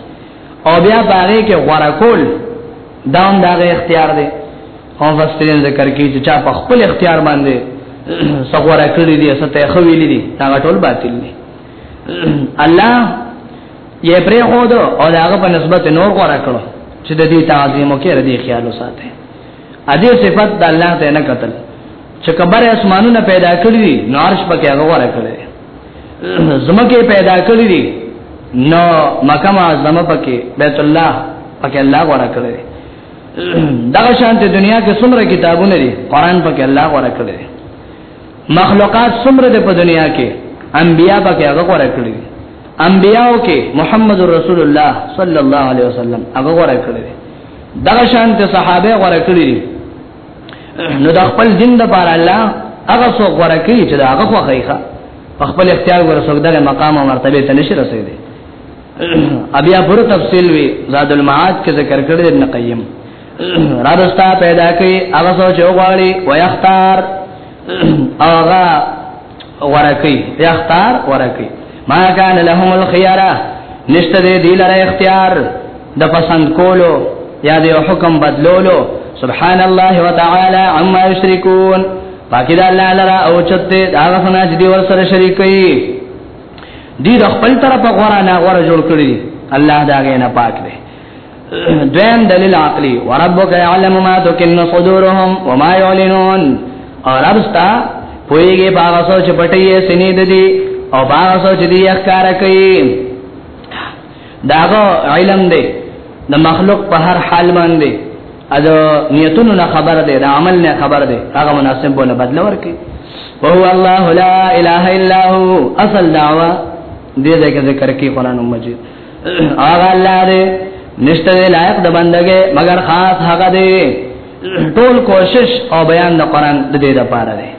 او بیا باغې کې غوړه کول دا هم دا اختیار دی او فسرین ذکر کوي چې چا په خپل اختیار باندې څه غوړه کړی دي څه ته خویلې دي دا ټول باطل دي الله یې پرې خو دو او داغه په نسبت نور غوړه کړو چې د دې تعظیم او کې ردی خیال وساته ا دې صفت د الله ته نه قتل چې کبر اسمانونه پیدا کړی دي نو عرش پکې هغه غوړه کړی زمکه پیدا کړی دي نو مکه معظمه پکې بیت الله پکې الله غوړه کړی دغه شانته دنیا کې څومره کتابونه دي قران پکې الله غوړه کړی مخلوقات څومره ده په دنیا کې انبیا پکې هغه غوړه کړی انبیاو کې محمد رسول الله صلی الله علیه وسلم هغه غوړه کړی دا شان ته صحابه غوړه کړی نو د خپل دین د بار الله هغه څو غوړه کړی چې هغه خو خیخه په خپل اختیار غوړه څو دغه مقام او مرتبه ته نشي رسیدي ابیا پر تفصیل وی زاد المعاد کې ذکر کړی ابن قیم رادستا پیدا کوي هغه سوچ وغواړي ويختار هغه ورکی یختار ورکی ما کان لهم الخيارا نشته دې دی لره اختیار د پسند کولو یا د حکم بدلولو سبحان الله وتعالى عما یشركون پاکی دا الله لرا او چته دا غفنا چې دی ور سره شریکي دی د خپل طرف غورا نه غور جوړ کړی الله دا غي نه پاک دی دویم دلیل عقلی وربک یعلم ما تکن صدورهم وما یعلنون او رب ستا پویږي باغ سوچ پټي سینې د دي او باغ سوچ دي اخکار کوي داغه علم دی د مخلوق په هر حال باندې اجو نیتونو نه خبر دی د عمل نه خبر دی هغه مناسب بوله بدل ورکي وهو الله لا اله الا هو اصل دعوه دې ذکر کې قران مجید هغه الله دې نشته لایق د بندګې مگر خاص هغه دې ټول کوشش او بیان د قران د دې لپاره دی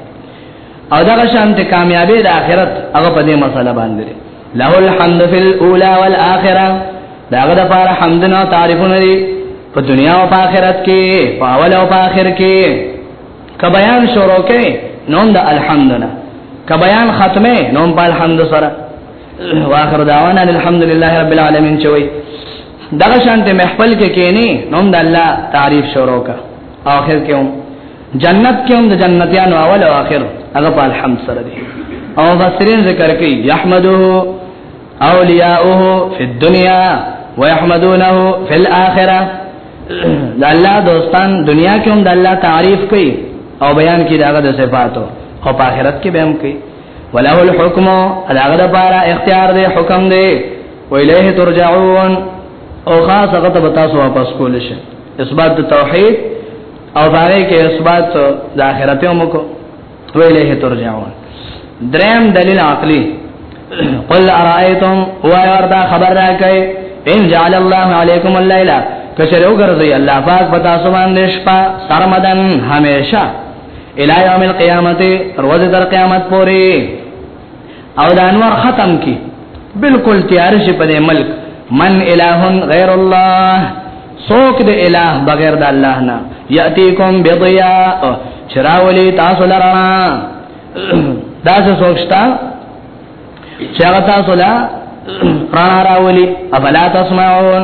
او دغه شانت کامیابی د آخرت هغه په دې مسله باندې له الحمد فی الاولى والاخره داغه د پاره حمدنا تعریفونه دي په دنیا او په آخرت کې په اول او په آخر کې ک بیان شروع کې نوم د الحمدنا ک بیان ختمه نوم په الحمد سره واخر دعوانا الحمدلله رب العالمین چوي دغه شانته محفل کې کېنی نوم د الله تعریف شروع کا اخر کې هم جنت کې هم د جنتیانو اول او اخر هغه په الحمد سره دي او بصرین ذکر کوي يحمده اولیاءه فی الدنیا ويحمدونه فی الاخره د الله دوستان دنیا کې هم د الله تعریف کوي او بیان کوي دغه د صفاتو او په آخرت کې به هم کوي وله الحكم اداغه د پاره اختیار دی حکم دی ویلیه ترجعون او خاص هغه ته تاسو واپس کول شي اثبات د توحید او باندې کې اثبات د آخرت هم کو ویلیه ترجعون دریم دلیل عقلی قل ارائیتم و وردا خبر راکئ ان جعل الله علیکم الليل کشرو ګرځي الله پاک پتا سو باندې شپه سرمدن همیشه الى يوم القيامت روز در قیامت پوری او د انوار ختم کی بالکل تیار شي په ملک من اله غیر الله سوک د اله بغیر د الله نه یاتیکم بضیاء چراولی تاسو لرانا دا څه سوچتا چې هغه تاسو لا رانا راولي افلا تسمعون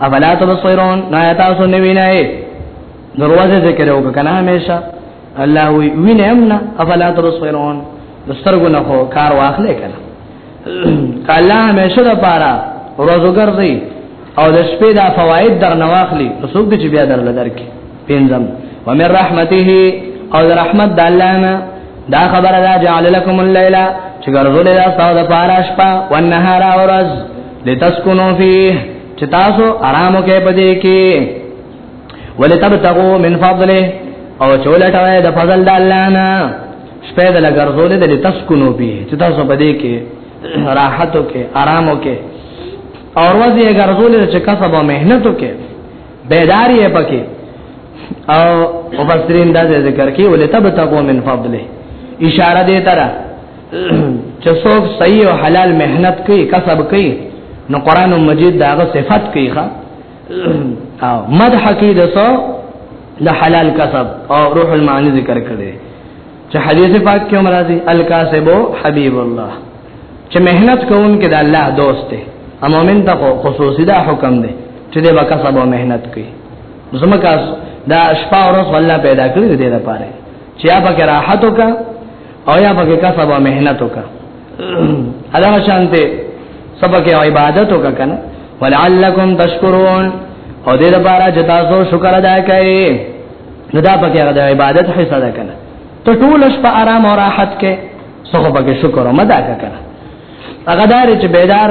افلا تبصرون نا تاسو نه وینئ دروازه ذکر او کنه همیشه الله وی وینم نه افلا تبصرون دسترګو نه خو کار واخلې کنه کله همیشه د پاره روزو ګرځي او د شپې دا فواید در نه واخلي څوک چې بیا در لدرکې پینځم ومن رحمته او رحمت د الله نه دا خبره دا جعل لكم الليل چې ګرځولې دا تاسو د پاره شپه او نهار او ورځ لتسكنوا فيه چې تاسو آرام کې پدې کې ولتبتغوا من فضله او چولټوي د فضل د الله نه شپه د لګرځولې د لتسكنوا فيه چې تاسو پدې کې راحتو کې آرامو کې اور وځي ګرځولې چې کسب او مهنتو کې بیداری ہے پکی او مفسرین دا ذکر کی ولی تب تقو من فضله اشاره دې ترا چې څوک صحیح او حلال مهنت کوي کسب کوي نو قران مجید داغه صفت کوي ښا او مدح کوي د څو د حلال کسب او روح المعانی ذکر کړي چې حدیث پاک کې مرادي الکاسب حبیب الله چې مهنت کوون کې د الله دوست دی امومن ته خصوصي دا حکم دی چې د وکاسب او مهنت کوي زمکا دا شپه ورځ الله پیدا کړی دی لپاره چې یا پکې راحت وکا او یا پکې کسب او مهنت وکا الله شانته سبق عبادت وکا کنه ولعلکم تشکرون او دې لپاره چې تاسو شکر ادا کړئ نو دا پکې هغه د عبادت حصہ ده کنه ته ټول شپه آرام او راحت کې څه پکې شکر او مدا کنه هغه دار چې بیدار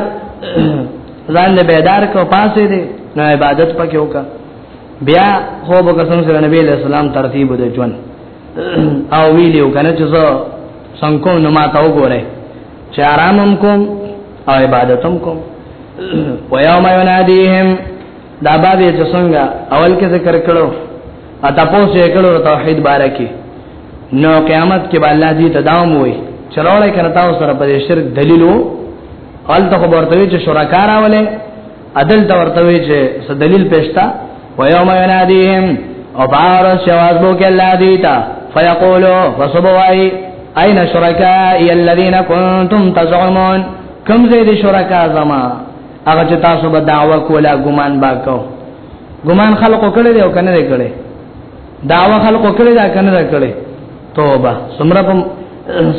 ځان له بیدار کو پاسې دي نو عبادت پکې وکا بیا هو بکسن سره نبی له سلام ترتیب د ژوند او ویلو کنه چې زه څنګه نو ما تا وګوره چې آرامم کوم او عبادتم کوم ويوم يناديهم دا باب یې چې څنګه اول کې ذکر کړو ا تاسو یې کړو توحید باره کې نو قیامت کې به الله دې تداوم وي چرولې کړه تاسو سره په شرک دلیلو اول ته ورته چې شرکا راولې عدل ته ورته چې س دلیل پېښتا و یوم ینادیهم او بار شواز بو کې الله دې تا فیقولو وسبوای اين شرکاء الذين كنتم تزعمون کوم زید شرکا زما هغه چې تاسو به دعوا کوله ګمان با کو ګمان خلقو کړی دی او کنه دی کړی دعوا خلقو کړی دا کنه دی کړی توبه سمره په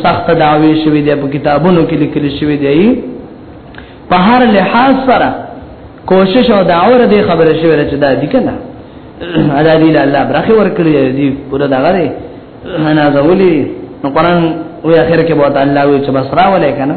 سخت دعوی شوی دی په کتابونو کې لیکل شوی دی په هر لحاظ سره کوشش او دعوه دې خبره شوی چې دا دي کنه ادا دی الله برخه ورکړي دی پورا دا غره انا زولي نو قران وی اخر کې بہت الله وی چې بس راولې کنه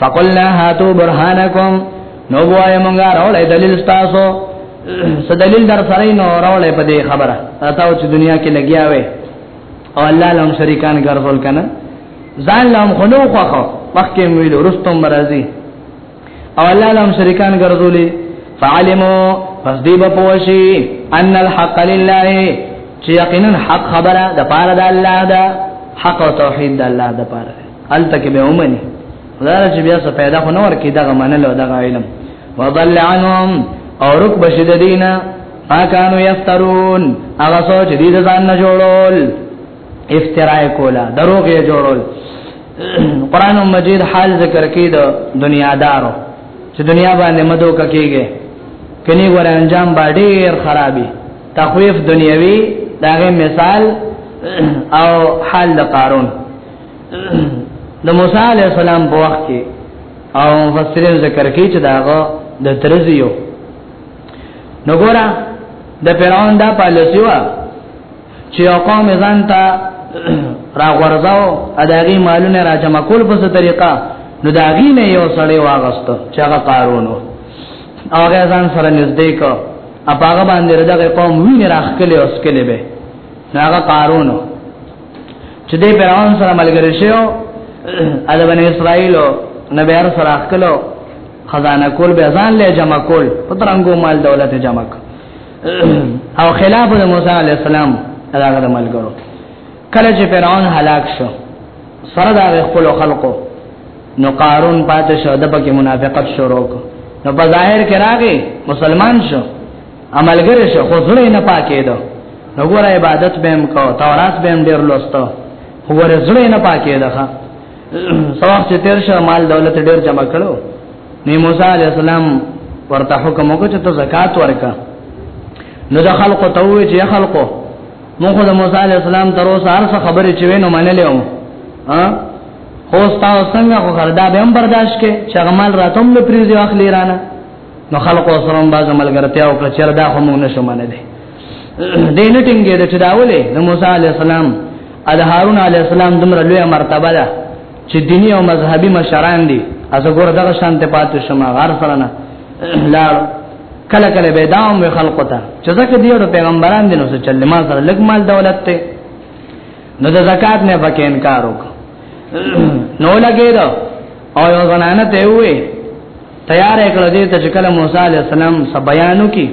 فقلنا هاتو برهانکم نو وای مونږه راولې دلیل تاسو څه دلیل در سره نو راولې په دې خبره تاسو چې دنیا کې لګیا وې او الله لهم شریکان ګرځول کنه ځان لهم خنو خوخه مخکې ویل رستم مرضی او الله لهم شریکان ګرځولې فعلمو پس دی به پوشي ان الحق لله چې یقینا حق خبره د پاره د الله ده حق او توحید د الله د پاره الته کې به ومني دا چې بیا څه پیدا خو نه ورکی دغه منل او دغه علم وضل عنهم او رک بشد دینا ما كانوا يفترون هغه سوچ دې ځان نه جوړول افتراء کولا دروغ یې جوړول قران مجید حال ذکر کړي د دنیا دارو چې دنیا باندې مدو ککیږي کني ور انجام باډیر خرابي تخویف دنیوي داغه مثال او حال د قارون د موسی علی السلام په وخت کې او مفسرین ذکر کوي چې داغه د ترزیو نو ګورا د فرعون دا پالیسی و چې قوم ځان ته را غورځاو اداغي مالونه را جمع کول په څه طریقه نو دا غي نه یو سړی واغست چې هغه قارونو هغه ځان سره نږدې کو اپاغه باندې رجغه قوم ویني راخ کله اوس کله به هغه قارونو چې دې فرعون سره ملګری شو اده بنی اسرائیلو نبی هر سره اخلو خزانه کول به ځان له جمع کول پترنګو مال دولت جمع او خلاف د موسی علی السلام هغه د ملګرو کله چې فرعون هلاک شو سره د خپل خلقو نو قارون پاتې شو د پکې منافقت شروع نو په ظاهر کې راغی مسلمان شو عملګری شو خو زړه نه پاکې دو وګوره عبادت به هم کو تورات به هم ډیر لوستو وګوره زړه نه پاکې ده سواخ چې تیر شه مال دولت ډیر جمع کړو نو موسی علی السلام ورته حکم وکړ چې ته زکات ورکا نو د خلکو ته وی چې خلکو موږ د موسی علی السلام تر اوسه هر څه خبرې چې وینو منلې و ها هو تاسو څنګه خو خردا به هم برداشت کې چې غمال راتوم له پریزي اخلي رانه نو خلکو سره هم باز ملګرتیا او کچر دا هم نه شو منه دي دین ټینګې د چداولې د موسی علی السلام او د هارون علی السلام دمر لوی مرتبه ده چې دینی او مذهبي مشران دي از ګور دغه شانته پاتې شمه غار سره نه لا کله کله به داوم خلقو ته چې ځکه دیو پیغمبران دي نو چې چلما سره لګمال دولت ته نو د زکات نه پکې انکار وک نو لګیدو او یو زنانه ته وې تیار کړه دې ته چې کله موسی علی السلام سبیانو کی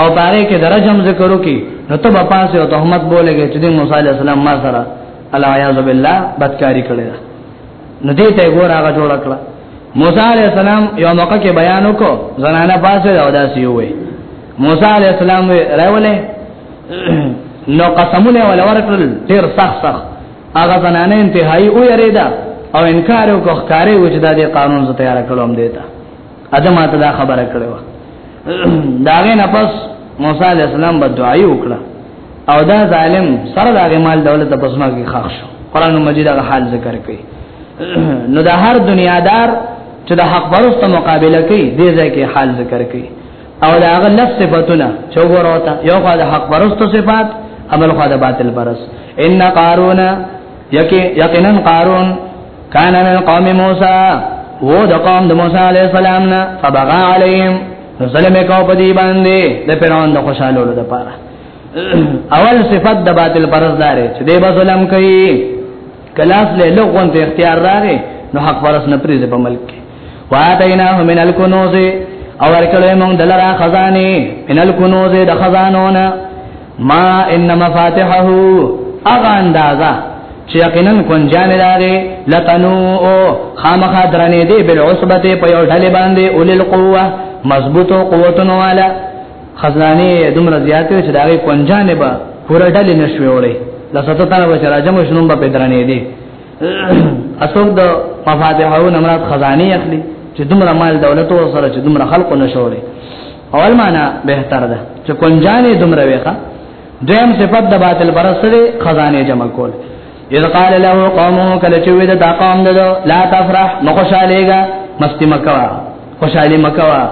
او باره کې درجم ذکرو کی نو ته په پاسه او تهمت بولېږي چې موسی علی السلام ما سره الیاذ بالله بدکاری کړی نو دې ته ګور هغه جوړ کړه موسی علی السلام یو موقع کې بیان وکړ زنانه پاسه او داسې وې موسی علی السلام راولې نو قسمونه ولا ورکړل ډیر سخت سخت هغه زنانه انتهایی او یریدا او انکار او کوخکارې وجدا دي قانون زو تیار کړم دیتا اده ماته دا خبره کړو داغه نه پس موسی علی السلام به دعای وکړه او دا ظالم سره داغه مال دولت په سما کې خښ شو قران مجید هغه حال ذکر کوي نو د هر دنیا دار چې د حق پرسته مقابله کوي دې ځای کې حال ذکر کوي او دا هغه لفظ صفاتونه چوغوروتا یو خو د حق پرستو صفات عمل خو د باطل پرست ان قارون یقینا قارون کان من قوم موسی و د قوم د موسی علی السلام نه فبغى عليهم ظلم کو په دی باندې د پیران د خوشاله لور لپاره اول صفت د باطل پرزدار چې دی به ظلم کوي کلاس له لغون ته اختیار راغی نو حق پرس نه پریز په ملک واتیناه من الکنوز او ورکړې موږ دلرا خزانه من الکنوز د خزانونه ما ان مفاتحه اغه اندازا چې یقینا کنجان داري لتنو او خامخ درنې دي بل عصبته په یو ډلې باندې اول القوه مضبوط او قوتونو والا خزانه دومره زیاتې چې داغه کنجان به پورا ډلې نشوي وړي لسته تنه بچ راځم شنو په درنې دي اسوک د مفاتيحو نمرات خزاني اخلي چې دومره مال دولت او سره چې دومره خلکو نشوړي اول معنا بهتر ده چې کنجانې دومره ویخه دویم صفت د باطل برسره خزانه جمع کول اذ قال له قومه کله چې وې د قوم ده لا تفرح نو خوشالېګا مستی مکوا خوشالي مکوا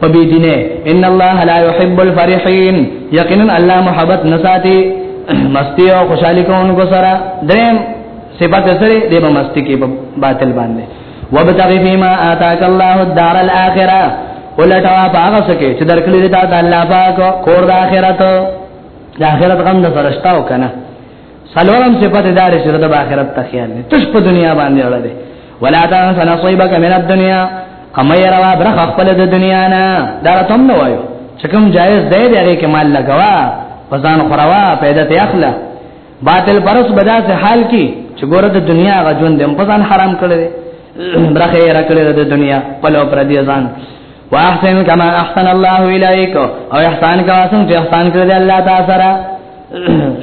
په بی دینه ان الله لا يحب الفرحين یقینا الله محبت نساتی مستی او خوشحالی کوونکو سره دریم صفات سره د مستی کې باطل باندې وبتغي فيما آتاك الله الدار الاخره ولټوا باغ سکے چې درکلې دا د الله پاک کور د آخرت د آخرت غم د فرشتاو کنه سلورم صفت دار چې د آخرت ته خیال نه تش په دنیا باندې اړه ده ولا تنس نصيبك من الدنيا اما يروا برخ خپل د دنیا نه دا تم نه وایو چې کوم جایز دی دی هغه کې مال لګوا پزان خوروا پیدا ته اخلا باطل پرس بدا سے حال کی چې ګوره د دنیا غ ژوند هم پزان حرام کړی برخه یې را کړی د دنیا په لو پر دې ځان واحسن کما احسن الله الیک او احسان کا سم چې احسان کړی دی الله تعالی سره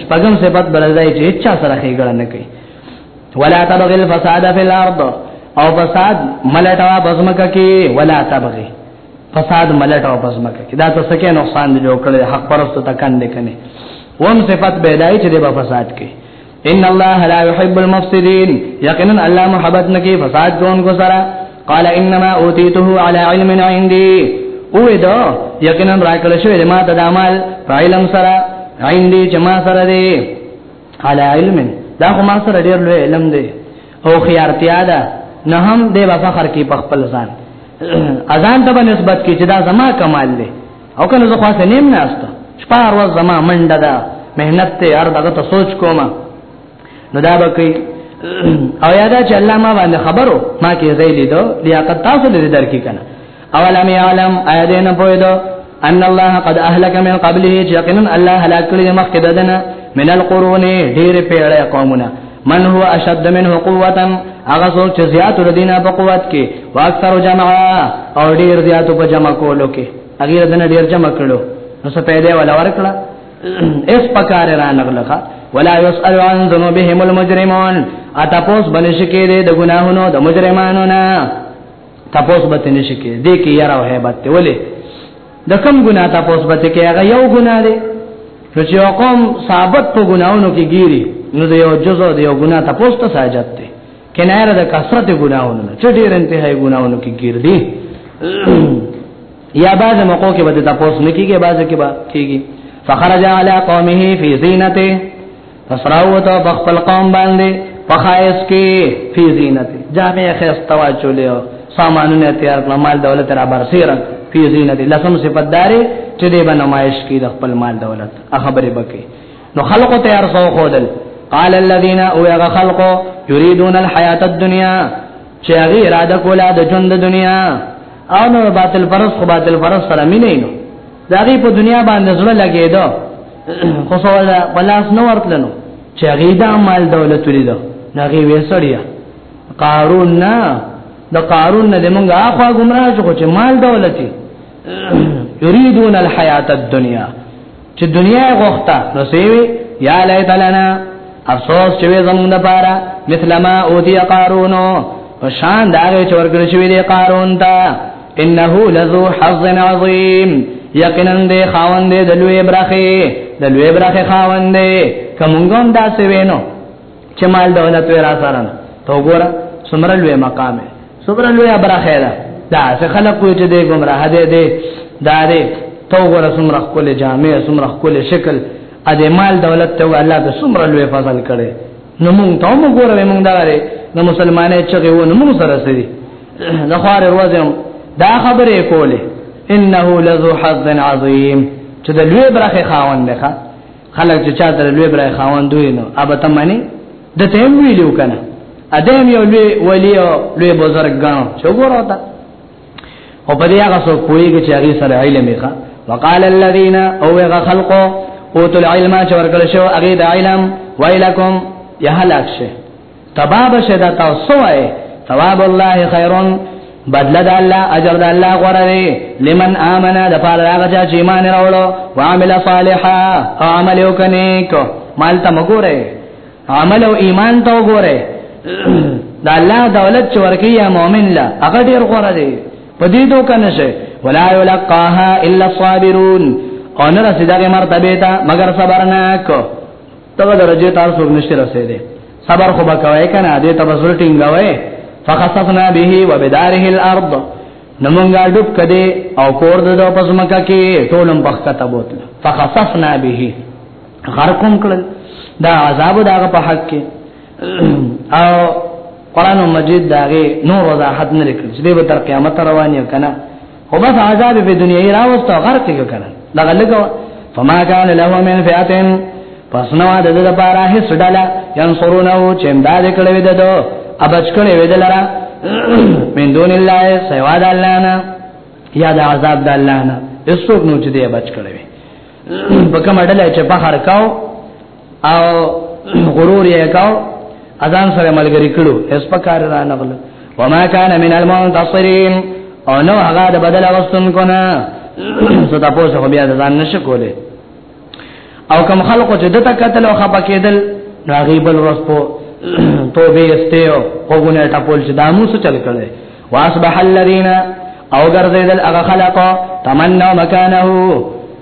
شپږم صفات بلځای چې اچھا سره خېګړه نه کوي ولا تبغي الفساد فی الارض او فساد ملټوا بزمکه کې ولا تبغي فساد ملټوا بزمکه کې دا تاسو کې نقصان دی جوړ کړی حق پرستو تکان دې کني وم صفات بيدای چې د فساد کې ان الله لا يحب المفسدين یقینا الله محبت نکي فساد جون کو سره قال انما اوتيته على علم عندي او دا یقینا راکړ شوی ما د عمل علم سره عندي جما سره دی على علم دا خو ما سره ډیر لوی علم دی او خيارتیا ده نه هم دی په فخر کې په خپل ځان اذان ته نسبت کې چې دا زما کمال دی او کله زه خاصه نیم نه استه شپار و زما منډه ده مهنت ته هر دغه ته سوچ کوم نو دا به کوي او یادا چې الله ما باندې خبرو ما کې زې لیدو لیاقت تاسو دې درکې کنه اولم یعلم ایدین پویدو ان الله قد اهلك من قبله یقینا الله هلاک کړي مخکې ددنه من القرون ډېر پیړې قومونه من هو اشد منه قوه هغه څوک چې زیات ردینه په قوت کې واکثر جمع او ډیر زیات په جمع کولو کې هغه ردنه ډیر جمع کړو نو څه پیدا ولا ورکړه اس پکار را نغلخه ولا يسأل عن ذنوبهم المجرمون اتپوس بنشکې دې د ګناهونو د مجرمانو نه تپوس بتنشکې دې کې یاره هیبت ولې د کم ګناه تاسو به ته کې هغه یو ګناه دی نو چې قوم ثابت په ګناونو کې ګيري نو د یو جزء د یو ګناه تاسو ته ساجت دی کنایره د کثرت ګناونو چې ډېر انتهایی ګناونو کې ګیر دی یا بعض موقع کې به تاسو نه کیږي بعض کې به کیږي فخرج علی قومه فی زینته پس راوته په خپل قوم باندې په خایس کې فی زینت جامع خستوا چولیو سامانونه تیار کړ مال دولت را برسیر فی زینت لسم صفات دار چې دې بنمایش کې د خپل مال دولت خبرې بکې نو خلق ته ارسو خودل قال الذين اوغ خلق يريدون الحیات الدنیا چې هغه اراده کوله د ژوند دنیا او نو باطل پرس خو باطل پرس سره مینې نو داغي په دنیا باندې زړه لګېدو خو سوال بلاس نو ورتلنو چې هغه دا مال دولت لیدو هغه وسړیا قارون نه د قارون نه موږ اخوا گمراه شو چې مال دولتي یریدون الحیات الدنیا چې دنیا غوښته نو سیوی یا لیت لنا افسوس چې زمونږ لپاره مثلما اوتی قارونو پشان داغه چورګل شوی دی قارون ته انه لذو حظ عظیم یقینا دې خاوند دې د لوی برخه د لوی برخه خاوند دې کومګم دا څه وینو چې مال دولت ورا سره ته وګوره سمره لوی مقام سمره لوی برخه ده دا څه خلق وي چې دې گمراه دې دې دا دې ته وګوره سمره خپل جامع سمره خپل شکل ا دې مال دولت ته الله د سمره لوی فضل کړي نو مونږ ته مونږ ګوره مونږ دا لري نو مسلمانې چې وو نو مونږ سره سړي د خوار وروزم دا خبرې کوله انه لذو حظ عظیم چې د لوی برخه خاوند دی خلک چې چا د لوی برخه خاوند دوی نو ابه تمنی د تیم ویلو کنه ادم یو لوی ولی او لوی بزرګ غنو چې وګورو تا او په دې هغه څوک پوهیږي چې هغه سره علم یې ښه وقال الذين او هغه خلقو اوتل علم چې ورکړ شو هغه د علم ویلکم یهلاک شه تباب شدا تاسو وای ثواب الله خیرون بدل د الله اجر د الله غره دی لمن امنه د پاره هغه چې ایمان راوړو او عمل صالحا او عمل وکني کو مال ته مګوره عمل او ایمان ته وګوره د الله دولت چې ورکی یا مؤمن لا هغه ډیر غره دی په دې دوه کنه شي ولا یلقاها الا الصابرون او نه رسیدګه مرتبه ته مگر صبرناک دغه درجه تاسو نشي رسیدې صبر خو بکوي کنه دې تبصر ټینګوي فخسفنا به وبداره الارض نمونګه ډوب کده او کور د پزمکه کې ټولم بخته بوتل فخسفنا به غرقم کړل دا عذاب داغه په حق کې او قران مجید داغه نور وضاحت نه لیکل چې به تر قیامت روانه کنه خو بس عذاب په دنیا یې راوست او غرق یې کړ دغه لګو فما كان له من فئه پس نو د دې لپاره هیڅ ډله ينصرونه چې امداد کړي وي دته ابچ کړي وي دلاره من دون الله سوا د الله نه یا د عذاب د الله نه هیڅوک نو چې دې ابچ کړي وي په کومه ډله چې په هر کاو او غرور یې کاو اذان سره ملګری کړو هیڅ په کار را نه غل وما كان من المنتصرين او نو هغه د بدل واستون کو نه څه تاسو خو بیا ځان نشه کوله او کم خلکو چې دته قتل او خپه کېدل راغي بل ورځ په توبه استیو وګونه ټاپول چې دامو څه چل کړي واصبح الذين او ګرځیدل هغه خلق تمنوا مکانه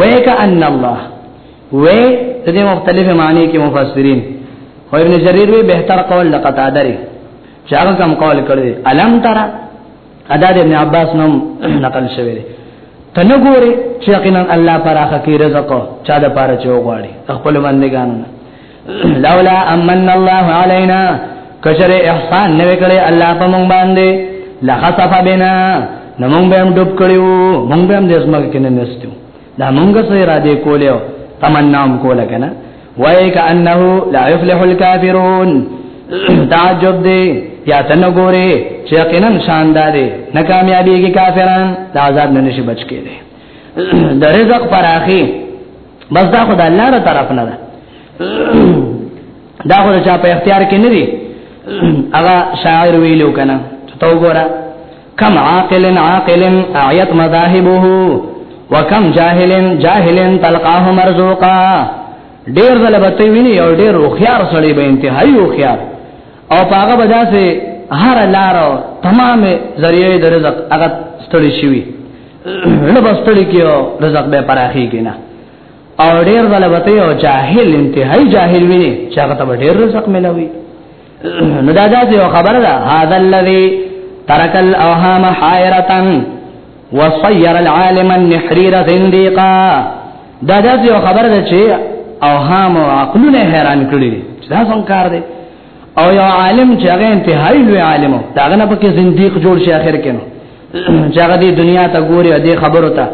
ويك ان الله و د دې مختلفه معنی کې مفسرین او ابن جرير وی بهتر قول د قتاده لري چاغه کم قول کړی الم ترى ادا د ابن عباس نوم نقل شوی دی تنه ګوري چې یقینا الله پراخه کې رزق چا د پاره چو غواړي خپل بندګانو لولا امن الله علينا کشر احسان نه وکړي الله په مونږ باندې لخصف بنا نو مونږ به هم ډوب کړیو مونږ به هم د اسمک کې نه نستو دا مونږ سره را دي کولیو تمنا هم کوله کنه وای کانه لا يفلح الكافرون تعجب دی یا تنه ګوره چې یقینا شاندارې ناکامیابی کې کافران د عذاب نه نشي بچ کېږي د رزق پراخي بس دا خو د الله تر طرف نه ده دا خو چا په اختیار کې نه دي هغه شاعر ویلو کنه ته وګوره کم عاقل عاقل اعیت مذاهبه وکم جاهل جاهل تلقاه مرزوقا ډیر زلبته ویني او ډیر خوخيار سړی به انتهایی خوخيار او پاغه بدا سه هر لار او تمام ذریعہ د رزق هغه ستړي شوی له بستړي کې رزق به پراخي کینا او ډیر غلبته او جاهل انتهائی جاهل ویني چې هغه ته ډیر رزق ملوي نو دا داسې یو خبره ده هاذا الذی ترک الاوهام حائرتن وصیر العالم النحریر زندیقا دا داسې یو خبره ده چې او هام او عقلونه حیران کړي دي چې دا څنګه کار دی او یو عالم چې هغه انتهایی لوی عالم او دا غنه پکې زنديق جوړ شي اخر کې نو چې هغه د دنیا ته ګوري او د خبرو ته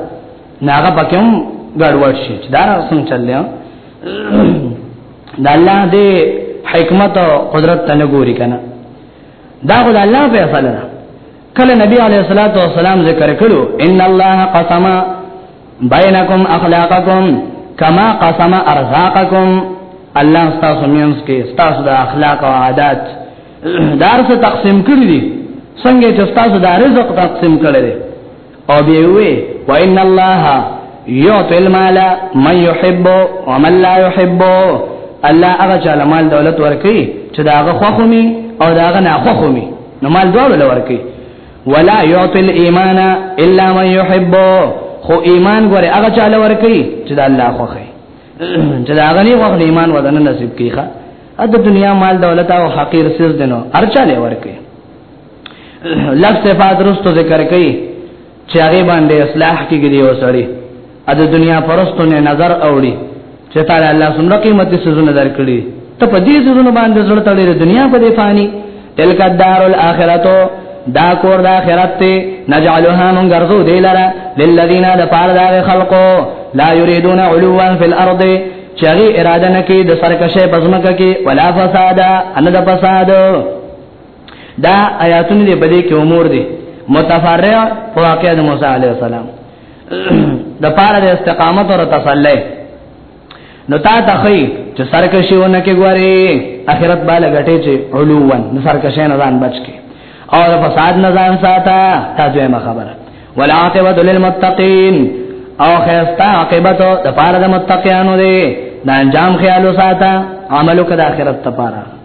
ناغه پکې هم ګډوډ شي چې دا څنګه چللی دا الله دې حکمت او قدرت ته نه ګوري کنه دا خو د الله په فضل کله نبی علیه الصلاۃ والسلام ذکر کړو ان الله قسما بینکم اخلاقکم کما قسم ارزاقکم الله تاسو مینس کې تاسو د اخلاق او عادت دار څخه تقسیم کړی دي څنګه چې تاسو د رزق تقسیم کړی دي او به وي وان الله یعطي المال من يحب ومن لا يحب الله هغه چاله مال دولت ورکي چې دا هغه خوخمي او دا هغه نه خوخمي نو مال دولت ورکي ولا يعطي الايمان الا من يحب خو ایمان ګوره هغه چاله ور کوي چې د الله خوخه چې دا غني خوخه ایمان ودان نصیب کیخه د دنیا مال دولت او حقیر سر دینو ارچاله ور کوي لفظ صفات رستو ذکر کوي چې هغه باندې اصلاح کیږي او سړی ا د دنیا پرستو نه نظر اوړي چې تعالی الله څومره قیمتي سيزونه درکړي ته په دې سيزونه باندې زړه تړلې د دنیا په دې فانی تلک الدار الاخرته دا کور د اخرت ته نجعلها من غرزو دی لره للذین د پاره د خلقو لا یریدون علوا فی الارض چری اراده نکي د سرکشه بزمکه کې ولا فساد ان د فساد دا آیاتونه دې بلې کې امور دي متفرع فواقع د موسی علی السلام د پاره د استقامت او تسلی نو تا تخی چې سرکشیونه کې غوري اخرت بالا غټي چې علوان نو سرکشه نه ځان بچ کې او د فساد نه ځان ساته تا دویمه خبره والعاقبۃ للمتقین او خیرستا عاقبت د پاره د متقینانو دی د انجام خیال وساته عملو کده اخرت ته پاره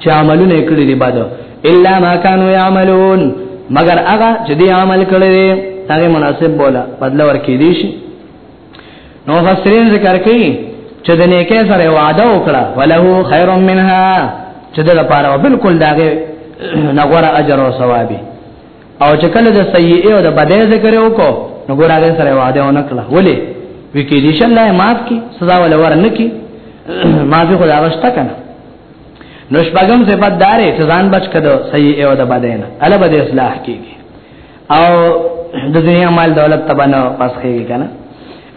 چې عملونه کړی دی بد الا ما كانوا يعملون مگر هغه چې دی عمل کړی دی هغه مناسب بوله بدل ورکې دي شي نو فسرین ذکر کوي چې د نیکه سره وعده وکړه وله خير منها چې د لپاره بالکل داغه نغوره اجر او ثواب او چې کله د سیئه او د بدې ذکر وکړو نو ګور هغه سره وعده ونه کړه ولې وکي دي شل نه معاف کی سزا ول ورنه کی معافي خدا غشتا کنه نو شپږم صفات دارې چې ځان بچ کړو سیئه او د بدې نه الا بدې اصلاح کیږي او د دنیا مال دولت تبانه پس کیږي کنه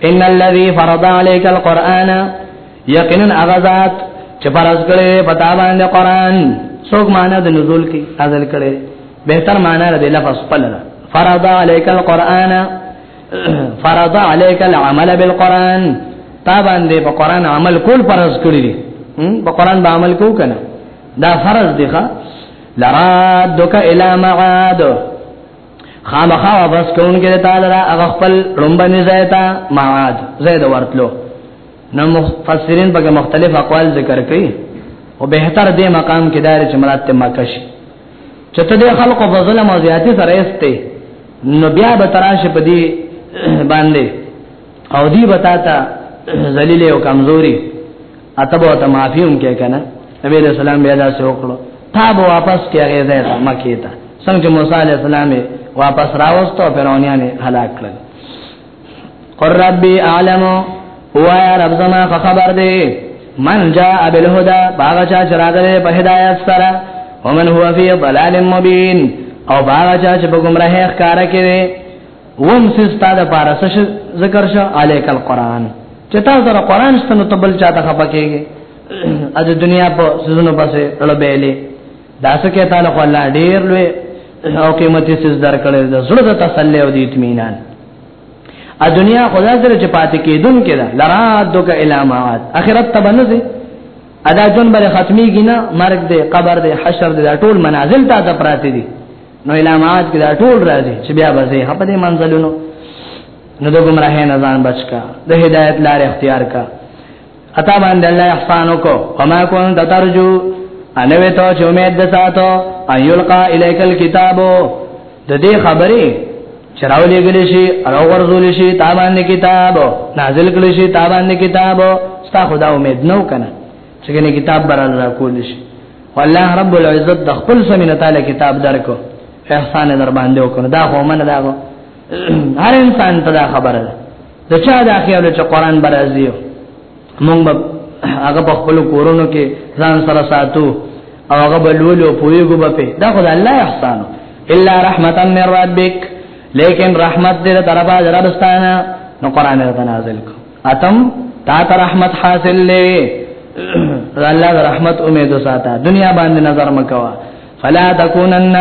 ان الذي فرض عليك القرآن یقینا اغذات چې فرض کړي پتا باندې قران څوک معنی د نزول کې نازل کړي بهتر معنا د لفظ خپل ده فرض عليك القرآن فرض عليك العمل بالقرآن تا باندې په قرآن عمل کول فرض کړی دی په قرآن به عمل کو کنه دا فرض دی ښا لرادک الى معاد خامخا واپس کوونکې تعالی را هغه خپل رومبني زیتا معاد زید ورتلو نو مفسرین په مختلف اقوال ذکر کوي او بهتر دې مقام کې دار چې مراد ته مکه شي چې ته د خلکو په ظلم او زیاتی سره استه نو بیا به تراشه په دې باندې او دی بتا تا ذلیل او کمزوري اتبو ته معافي هم کې کنه نبی رسول الله بیا دا څه وکړو تا به واپس کې هغه ځای ته مکه ته څنګه موسی عليه السلام واپس راوستو فرعونانه هلاک کړل قر ربي عالم هو يا رب زما خبر دي من جاء بالهدى باغ چا چراغله په هدايت سره ومن هو في ضلال مبين او باغ چا چې په گمراهه ښکار کړي وم سستا د پارس ذکر شو عليك القران چې تاسو سره قران ستنو تبل چاته خپکیږي اځ دنیا په سيزونو پسې لړبېلې دا څه کې تعالی خو الله ډیر لوی او قیمتي څه درکړل د زړه د تسلی او د اطمینان ا دنیا خدا سره چې پاتې کېدون کې ده لرات دوک الامات اخرت ته بنځي ادا جون بر ختمي گینا مرګ دې قبر دې حشر دې ټول منازل ته ته پراته دي نو الامات کې دا ټول راځي چې بیا به زه په دې منزلونو نو د گمراهۍ نه ځان بچ کا د هدایت لار اختیار کا اتا باندې الله احسان وکړو وما كنت ترجو انوي ته چې امید ده ساتو ايلقا اليك الكتاب د دې خبرې چراولې غلې شي او ورزول شي تا باندې کتاب نازل کړي شي تا باندې کتاب ستا خدا امید نو کنه چې کنه کتاب بران را کول شي والله رب العزت د خپل سمینه تعالی کتاب درکو احسان در باندې وکړه دا خو منه دا هر انسان ته دا خبره ده د چا دا خیال چې قران برازي مونږ به هغه په خپل کورونو کې ځان سره ساتو او هغه بلولو پویګو به په دا خدای الله احسان الا رحمتا من ربک لیکن رحمت دې دربا درستانه نو قران دې نازل کو اتم تا ته رحمت حاصل لې الله رحمت امید ساته دنیا باندې نظر مکوا فلا تکونن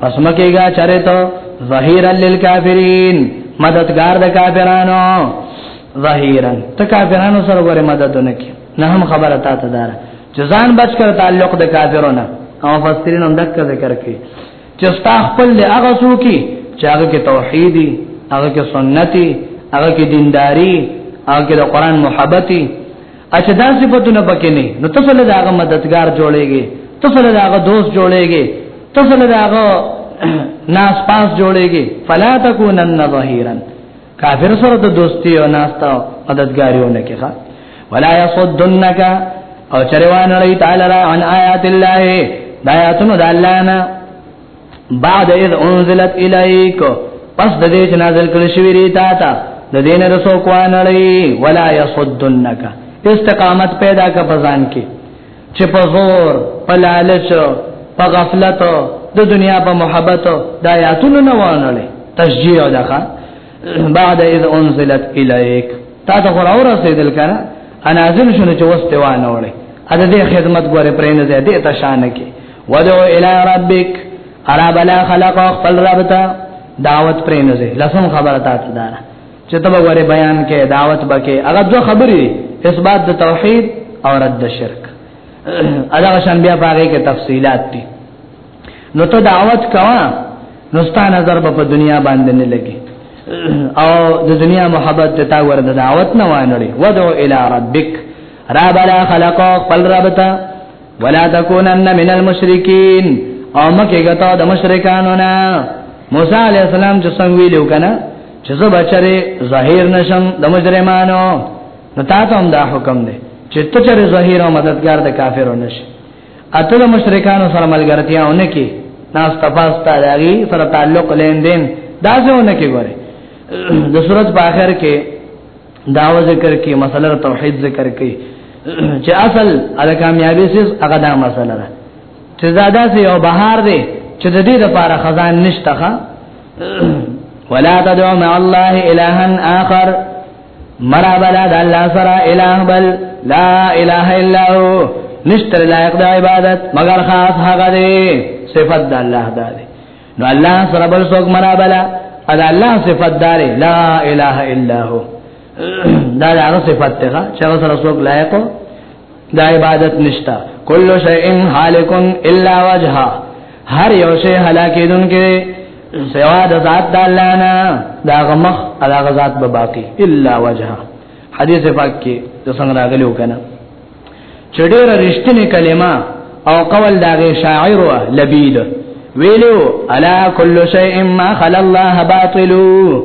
پس مکیگا چرتو ظهیرا للکافرین مددگار د کافرانو ظهیرا ته کافرانو سره غره مدد نکي نه هم خبره تا ته دار چې ځان بچ کر تعلق د کافرونو او فسرین هم دک ذکر کی چې ستا خپل له هغه څوکي چې هغه کې توحیدی هغه کې سنتي هغه کې دینداری هغه کې د قران محبتي اچھا دا صفاتونه پکې نه نو تاسو له داغه مددگار جوړيږي تاسو له داغه دوست جوړيږي تاسو له داغه ناس پاس جوړيږي فلا تکونن ظهيرا کافر سره د دوستي او ناس ته مددګاریونه کیخه ولا يصدنك او چروان لای تعالی عن آیات الله دایاتونو د الله نه بعد اذ انزلت الیک پس د دې چې نازل کړی شوی دی تا ته د دین رسو کوانړی ولا یصدنک استقامت پیدا کا پزان کې چې په زور په لالچ په غفلت د دنیا په محبت د آیاتونو نه وانړی تشجیع دغه بعد اذ انزلت الیک تا ته غره اور رسیدل کنه انازل شنو چې وسته وانه وړي ا دې خدمت غره پرې نه زه دې ته شان کې ودو الی ربک ارا بلا خلق خپل رب ته دعوت پرې نه زه لسم خبره تا ته دارا چې ته غره بیان کې دعوت بکې هغه دوه خبرې اثبات د توحید او رد شرک ادا شان بیا پاره کې تفصيلات دي نو ته دعوت کوا نو ستا نظر په دنیا باندې نه لګي او د دنیا محبت ته تا ورته دعوت نه وانړي ودعو الی ربک رب لا خلق خپل رب ته ولا تکونن من المشرکین او مکه غتا د مشرکانو نه موسی علی السلام چې څنګه ویلو کنه چې زه بچره ظاهر نشم د مجرمانو نو تاسو هم دا حکم دی چې ته چېرې ظاهر او مددگار د کافرو نشي اته د مشرکانو سره ملګرتیا ونه کی ناس تفاستا داغي سره تعلق لین دین دا څه ونه کی ګوره د صورت په اخر کې داو ذکر کې مسله توحید ذکر کې چې اصل د کامیابی سیس هغه دا مسله ده چې دا داسې یو بهار دی چې د دې لپاره خزان نشته ولا تدعو مع الله الها اخر مرا بلا د الله سره الہ بل لا اله الا هو نشتر لایق د عبادت مگر خاص هغه دی صفات د الله ده نو الله سره بل څوک مرا بلا ادا الله صفات دار لا اله الا هو دا هغه صفات ته چې سره څوک لایق دا عبادت نشتا کل شیء هالک الا وجها هر یو شی هلاکې دن کې سوا د ذات د الله نه دا غمخ ادا غزاد به باقی الا وجها حدیث پاک کې د څنګه راغلی وکنه چډیر رښتینی کلمه او قول داغه شاعر و لبید ویلو الا کل شیء ما خلا الله باطلو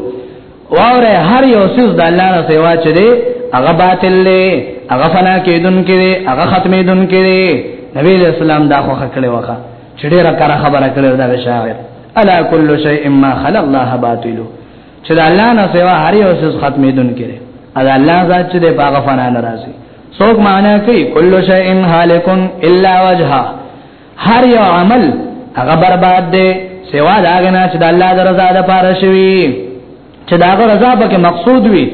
واوره هر یو سیز د الله نه سیوا چي دی هغه باطل دی هغه فنا کیدون کې دی هغه ختمېدون کې دی نبی اسلام دا خو خکړې وخه چې ډیره کار خبره کړې دا شاعر الا کل شیء ما خل الله باطل چې د الله نه سیوا هر یو سیز ختمېدون کې دی ادا الله ذات چې دی هغه فنا ناراضي څوک معنا کوي کل شیء هالکون الا وجهه هر یو عمل هغه برباد دی سوا دا غنا چې د الله د رضا د پاره شوی چې دا غو رضا به مقصود وي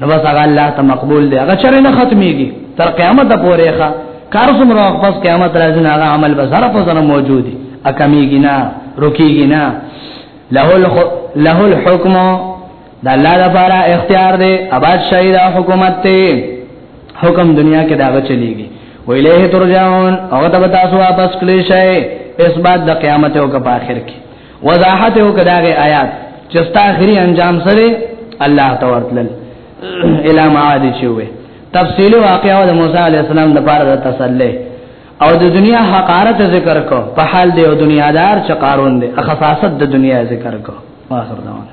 نو بس هغه الله ته مقبول دی هغه چرې نه ختميږي تر قیامت پورې ښه کار څومره وخت پس قیامت راځي هغه عمل به سره په سره موجود دی اکميږي نه رکیږي نه له له الحكم د الله لپاره اختیار دی اباد شي دا حکومت ته حکم دنیا کې داغه چلیږي ویلیه ترجعون او ته تاسو واپس کلی شئ اس بعد د قیامت او په اخر کې وضاحت او کداغه آیات چې ستا اخري انجام سره الله تورتل الی معاد شوی تفصیل واقعا د موسی علی السلام د پاره د تسلی او د دنیا حقارت ذکر کو په حال دی او دنیادار چې قارون دی خصاصت د دنیا ذکر کو واخر دعوانا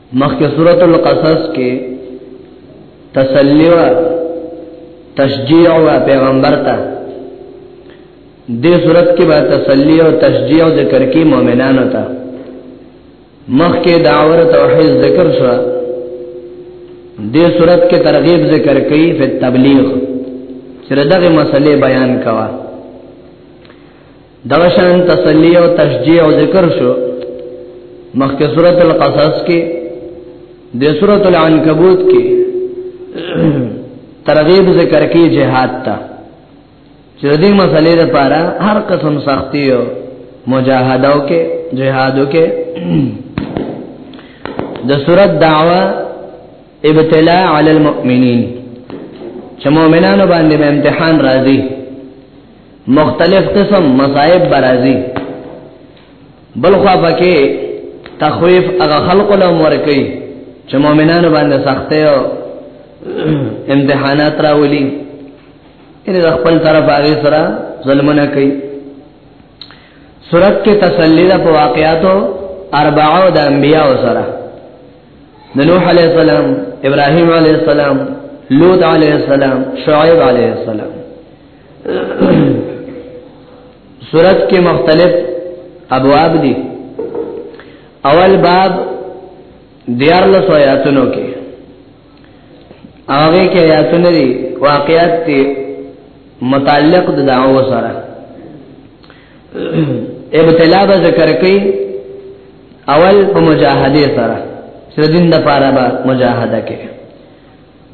مخکې سورۃ القصص کې تسلی او تشجیع او پیغمبر ته دې سورۃ کې به تسلی او تشجیع ذکر کې مؤمنانو ته مخکې داور توحید ذکر شو دې سورۃ کې ترغیب ذکر کړي په تبلیغ چې دغه مسلې بیان کوا دغشان تسلی او تشجیع او ذکر شو مخکې سورۃ القصص کې د سورۃ العنکبوت کې ترغیب ذکر کې جهاد ته چې دې مسلې لپاره هر قسم سختی او مجاهدو کې جهادو کې د سورۃ دعوه ابتلاء علی المؤمنین چې مؤمنانو باندې امتحان راځي مختلف قسم مصائب برازي بل خو پکې تخويف هغه خلق له مور کوي چې مؤمنانو باندې سختي او امتحانات راولي ان خپل طرف هغه سره ظلمونه کوي سورت کې تسلی ده په واقعاتو اربعو د انبیاء سره د نوح علی السلام ابراهیم علی السلام لوط علی السلام شعیب علی السلام صورت کې مختلف ابواب دي اول باب دیار لس آیاتونو کې هغه کې آیاتونه دي واقعات دي متعلق د دعوه سره ابتلا به ذکر کوي اول په مجاهده سره سردین د پاره به مجاهده کوي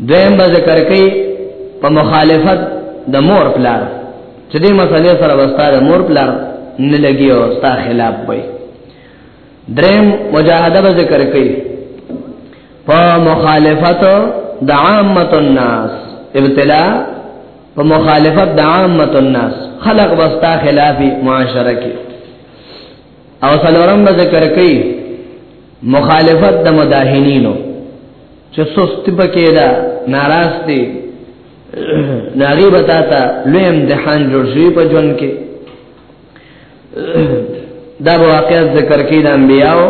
دویم به ذکر کوي په مخالفت د مور پلار چې دې مسلې سره وستاره مور پلار نه لګي او ستا خلاف وي دریم مجاهده به ذکر کوي په مخالفت د عامه الناس ابتلا په مخالفت د عامه الناس خلق وستا خلاف معاشره کې او سلورم به ذکر کوي مخالفت د مداهنینو چې سست پکې دا ناراض دي ناغي بتا تا لوی امتحان جوړ شي په ژوند کې دا واقعیت ذکر کوي د انبیاو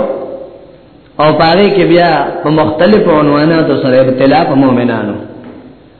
او پاره کې بیا په مختلفو عنواناتو سره ابتلا په مؤمنانو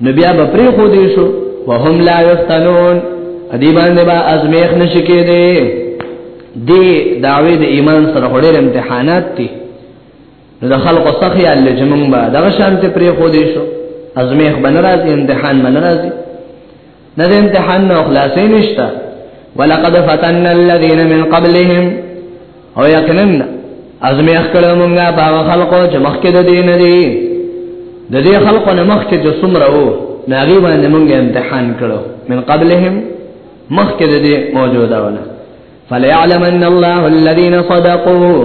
نو بیا به پری خو دې شو وهم لا یفتنون ادی باندې با ازمیخ نشی کېده دی داوی د ایمان سره هډر امتحانات دي نو د خلق سخی ال جمنګ با دغه شانته پری خو دې شو ازمیخ بنرازي امتحان بنرازي نه د امتحان نو خلاصې نشته ولقد فتن الذين من قبلهم او یقینا ازمیخ کړه مونږه باغ خلقو چې مخکې د دین دی د دې خلقو نه مخکې چې څومره وو ناغي باندې مونږه امتحان کړو من قبلهم مخکې د دې موجوده ونه فليعلمن الله الذين صدقوا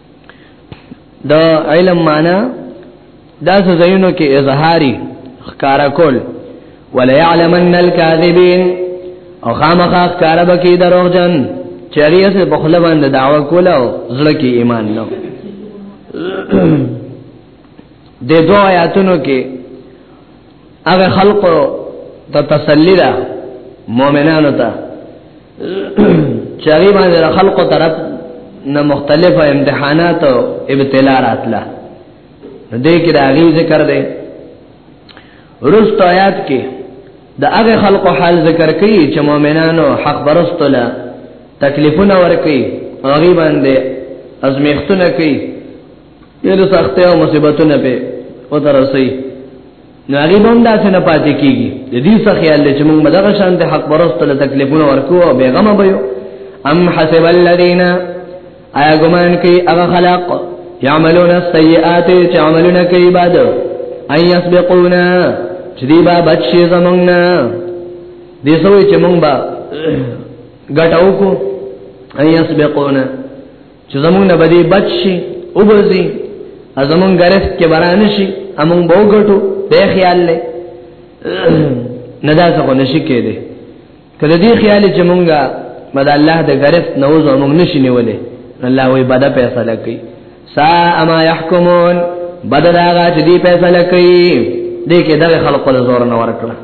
د علم معنا دا زینو کې اظهاری خکارا کول ولا يعلمن الكاذبين او خامخا خکارا بکی دروغ جن چریه سے بخله باندې دعوا کوله او زړه کې ایمان نو د دوه آیاتونو کې هغه خلق ته تسلی ده مؤمنانو ته چاغي باندې خلکو طرف نه مختلف امتحانات او ابتلا راتله دې کې دا غي ذکر دی ورست آیات کې د هغه خلکو حال ذکر کوي چې مؤمنانو حق برستو له تکلیفونه ور کوي هغه باندې ازمیختونه کوي یله سخته او مصیبتونه په وترسي نو هغه به هم داسې نه پاتې کیږي د دې څه خیال چې موږ مدغه شان د حق پرستو له تکلیفونو ورکو او بیغمه به یو ام حسب الذين ایا ګمان کوي هغه خلق يعملون السيئات چې عملونه کوي بعد ان يسبقونا چې دی با بچي زمونږ نه دې سوې چې مونږ با ګټاو کو ان يسبقونا چې زمونږ نه بدی بچ شي او بزي زمونږ غرس کې بران شي امون به وګټو به خیال لې نه دا څه نشي کېده کله دې خیال چې مونږه مد الله د غرس نوز مونږ نشي نیولې الله وي بد فیصله کوي سا اما يحكمون بدل هغه چې دې فیصله کوي دې کې دغه خلق له زور نه ورکړه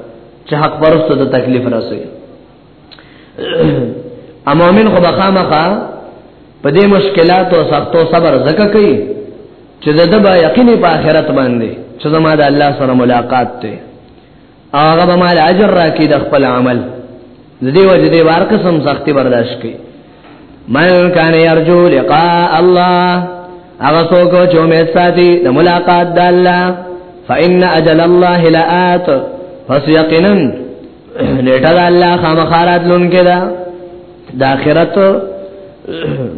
چې حق پرستو ته تکلیف راسي ا مؤمن خو بخامخه په دې مشکلاتو او سختو صبر زکه کوي چې د دبا یقیني په آخرت باندې چې زما د الله سره ملاقات ته هغه به مال اجر راکړي د خپل عمل د دې وجه دې وار قسم سختي برداشت کوي من کان یرجو لقاء الله هغه څوک چې امید ساتي د ملاقات د الله فإن أجل الله لآت فسيقنا نیټه دا الله خامخارات لون کې دا د آخرت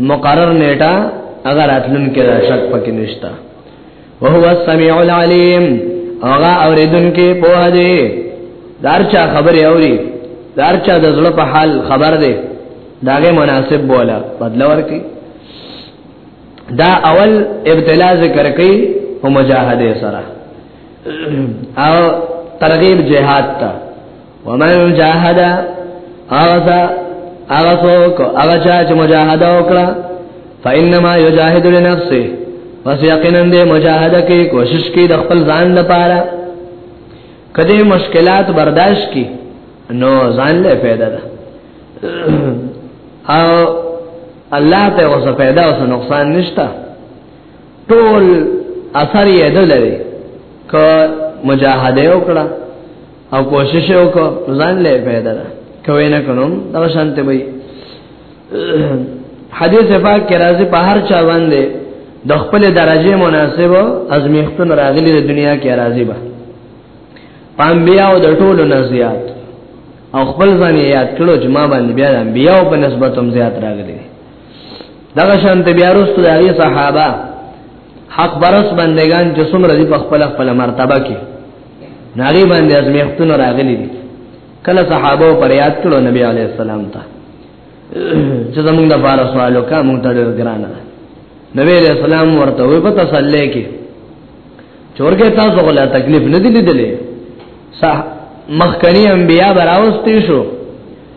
مقرر نیټه اگر اتلون کې دا شک پکې نشتا وهو السميع العليم هغه اوریدون کې په هدي دارچا خبره اوري دارچا د زړه په حال خبر دی داغه مناسب بولا بدل ورکی دا اول ابتلا ذکر کوي او مجاهده سره او ترغیب جهاد ته ومن جاهد اغزا اغسو کو اغچا چې مجاهده وکړه فإنما يجاهد لنفسه پس یقینا دې مجاهده کې کوشش کې د خپل ځان لپاره کدی مشکلات برداشت کی نو ځان له پیدا ده او الله ته اوسه پیدا اوسه نقصان نشته ټول اثر یې دلری ک مجاهده وکړه او کوشش وکړه ځان له پیدا ده کوي نه کړم دا شانته وي حدیث پاک کې راځي په هر چا باندې د خپل درجه مناسب ازمیختون راغلي د دنیا کې راځي به پام بیا او د ټولو نه زیات او خپل ځان یاد کړو چې ما باندې بیا د بیا په نسبت هم زیات راغلي دغه شان ته بیا وروسته د هغه صحابه حق برس بندگان چې څومره دي په خپل خپل مرتبه کې ناری باندې ازمیختونه راغلي دي کله صحابه پر یاد کړو نبی علی السلام ته چې زمونږ د فار سوالو کا مونږ ته ډېر ګران ده نبی علی السلام ورته وې په تسلی کې چورګه تاسو غلا تکلیف نه دي لیدلې صح مخکنی انبیا براوستي شو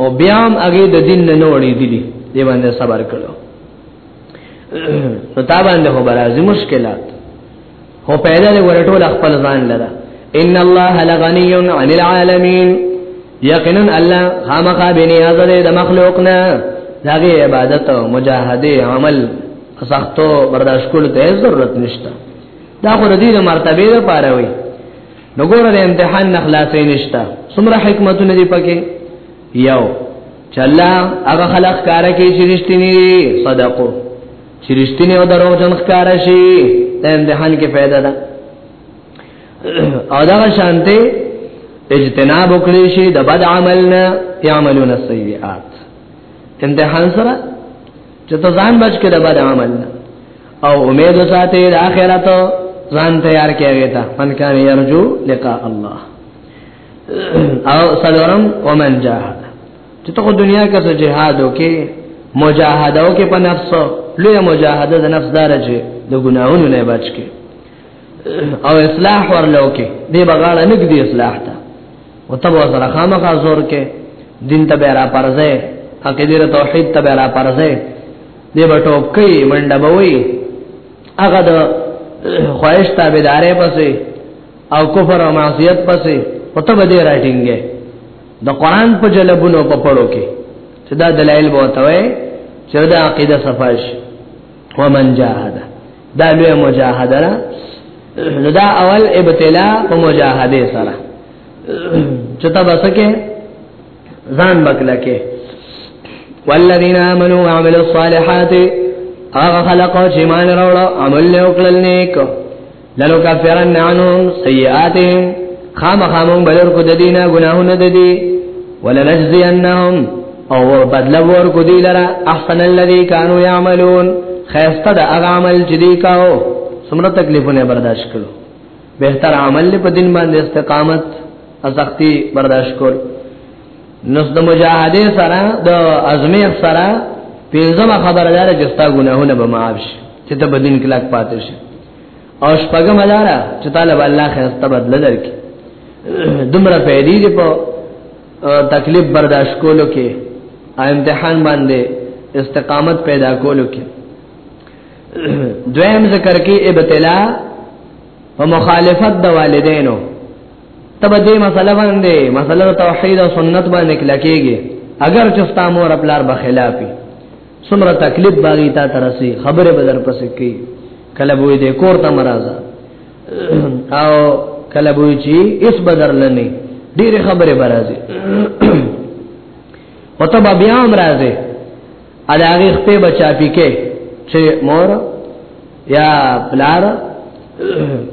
او بیا هم هغه د دین نه نوړې دي دی باندې صبر کړو نو تا باندې هو برازي مشکلات هو پیدا له ورټول خپل ځان لره ان الله لغنی عن العالمین یقینا الله خامخا بنیاز دی د مخلوق نه دغه عبادت او مجاهده عمل سختو برداشت کول ته ضرورت نشته دا خو د دې مرتبه لپاره وي نو ګوره د امتحان نه خلاصې نشتا څومره حکمتونه دي پکې یو چې الله هغه خلق کار کوي چې رښتینی صدقو چې رښتینی او دروغ جن ښکار شي د امتحان کې फायदा ده او دا شانته اجتناب وکړي شي د بد عمل نه يعملون السيئات امتحان سره چې ته ځان بچ کړه بد عمل نه او امید ساتي د اخرت ځان تیار کیږي تا من کان يرجو لقاء الله او سلورم ومن جاهد چې ته دنیا کې څه جهاد وکې مجاهده وکې په نفس لوی مجاهده د نفس درجه د ګناہوں نه بچ کې او اصلاح ورلو کې دی بغاړه نګ دی اصلاح ته او تبو سره خامخا زور کې دین ته به را پرځه عقیده توحید ته به را پرځه دی به ټوپ کوي منډه به وي هغه د خواهش تابعدارې پسې او کفر او معصیت پسې او ته به دې راټینګې د قران په جلبونو په پړو کې چې دا دلایل به وتوي چې دا عقیده صفاش ومن جاهد دا لوی مجاهده را دا اول ابتلا په مجاهده سره چې تاسو کې ځان بکلکه والذین آمنوا وعملوا الصالحات هغه خلق او چې مان راوړ عمل له وکړل نیک لنو کفرن عنهم سیئاتهم خامخامون بلور کو د دینه ګناهونه د دي ولنجزینهم او بدل ور کو دی لرا احسن الذی کانوا یعملون خیسته د هغه عمل چې دی کاو سمره تکلیفونه برداشت کړو بهتر عمل په دین باندې استقامت ازختی برداشت کول نو د مجاهده سره د ازمیخ سره پنځمه خبره ده چې ستا ګناهونه به معاف شي چې ته بدین کلاک پاتې شي او شپږمه ده چې طالب الله خسته بدل درکې دومره پیدې دې په تکلیف برداشت کولو کې امتحان باندې استقامت پیدا کولو کې دویم ذکر کې ابتلا په مخالفت د والدینو تب دې مسله باندې مسله توحید او سنت باندې کلکېږي اگر چې ستامو رب لار به خلافي سمره تکلیف باغی تا ترسي خبره بدر پس کی کله بوې دې کور ته مرزا او کله بوې چې اس بدر لنی ډېر خبره برازي او ته بیا هم راځې ا د هغې خپې بچا پیکې چې مور یا پلار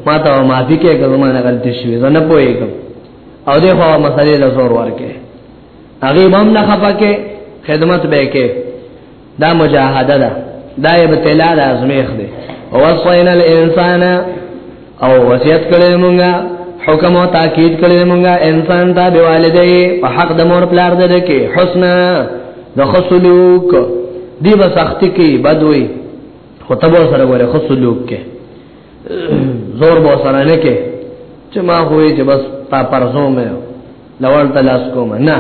ما ته معافي کې کوم نه غلطي شوې زه نه پوهېږم او دې خو مسلې له زور ورکه هغه امام نه خپکه خدمت به کې دا مجاهده ده دا ابتلا ده ازمیخ ده ووصینا الانسان او وصیت کړی مونږه حکم او تاکید کړی مونږه انسان ته به والدې په حق د مور پلار ده کې حسن د خصلوک دی به سختی کې بدوي خطب سره وره خصلوک کې زور به سره نه کې چې ما هوې چې بس تا پرځو مې لوړ تلاش کوم نه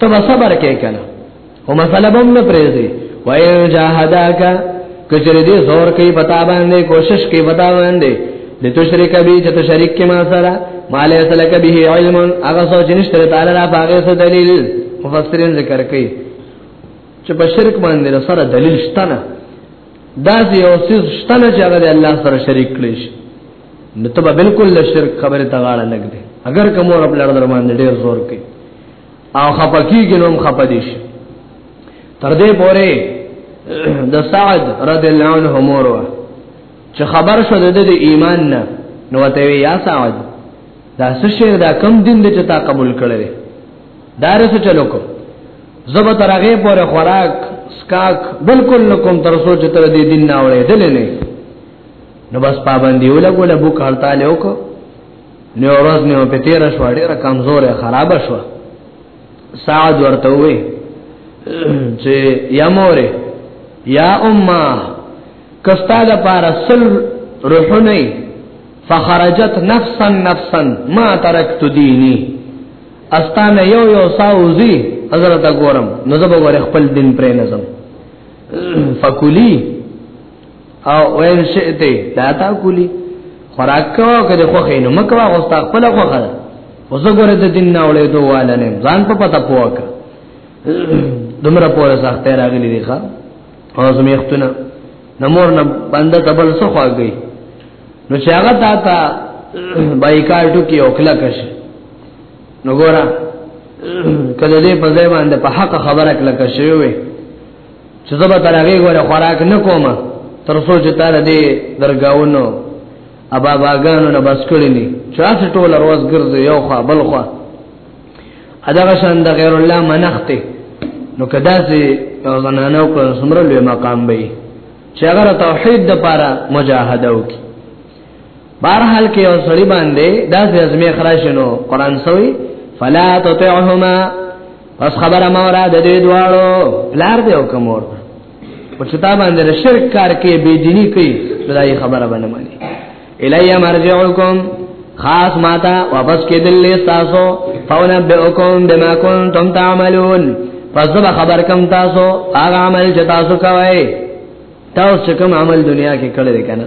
ته به صبر کې کنه او مسله بم نه پریزي وای جاهداک کچری دې زور کوي پتا باندې کوشش کوي پتا باندې د تو شریک به چې ته شریک کې ما سره مال اسلک به علم هغه سوچ نشته تعالی را باغې سره دلیل مفسرین ذکر کوي چې په شرک باندې سره دلیل شته نه دا یو څه شته نه چې هغه الله سره شریک کړی شي نو ته بالکل د شرک خبره ته غاړه نه ګدې اگر کوم اور خپل در باندې ډیر زور کوي او خپکیږي نو خپدیش تر دې پوره د سعد رضی الله عنه مورو چې خبر شو د دې ایمان نه نو ته یا سعد دا څه شی دا کم دین دې چې تا قبول کړل دا رسو چلو کو زب ترغه پوره خوراک سکاک بالکل نکوم تر سوچ تر دې دین نه اورې دل نه نو بس پابندي ولګول بو کارتال یو کو نو ورځ مې په تیر شو ډیره کمزورې خراب شو سعد ورته وې چې یا موره یا امه کستا د پارا سل روحونه فخرجت نفسا نفسا ما ترکت دینی استان یو یو ساوزی حضرت ګورم نو زه به خپل دین پرې نظم فکلی او وین شئته دا تا کولی خوراک کو کده خو خینو مکوا غوستا خپل خو خره وزګره د دین نه اولې دواله نه ځان په پتا پوک دمر پوره سخت راغلی دی ښا او زمیختونه نمور نه بنده تبل سو خواږي نو چې هغه تا تا بایکاټو کې اوکلا کش نو ګورا کله دې په ځای باندې په حق خبره کله کښې وي چې زبا تر هغه غوړه خوراک نه کوم تر څو چې تار دې درگاونو ابا باغانو نه بس کړی نه چاس ټول روز ګرځي یو خوا بل خوا اداغه شان د غیر الله منخته نو کدا سي زنانه او سمره لوی مقام به چې هغه توحید د پاره مجاهده وکي بهر حال کې او سړي باندې دا ځمې خراشنو قران سوي فلا تطعهما پس خبره مورا د دې دواړو پلار دی او کومور په چتا باندې شرک کار کې بی دینی کوي خدای خبره باندې مانی الیا مرجعکم خاص ماتا واپس کې دل له تاسو فون بكم بما كنتم تعملون پس به خبر کم تاسو هغه عمل چې تاسو کوی تاسو کوم عمل دنیا کې کړی کنه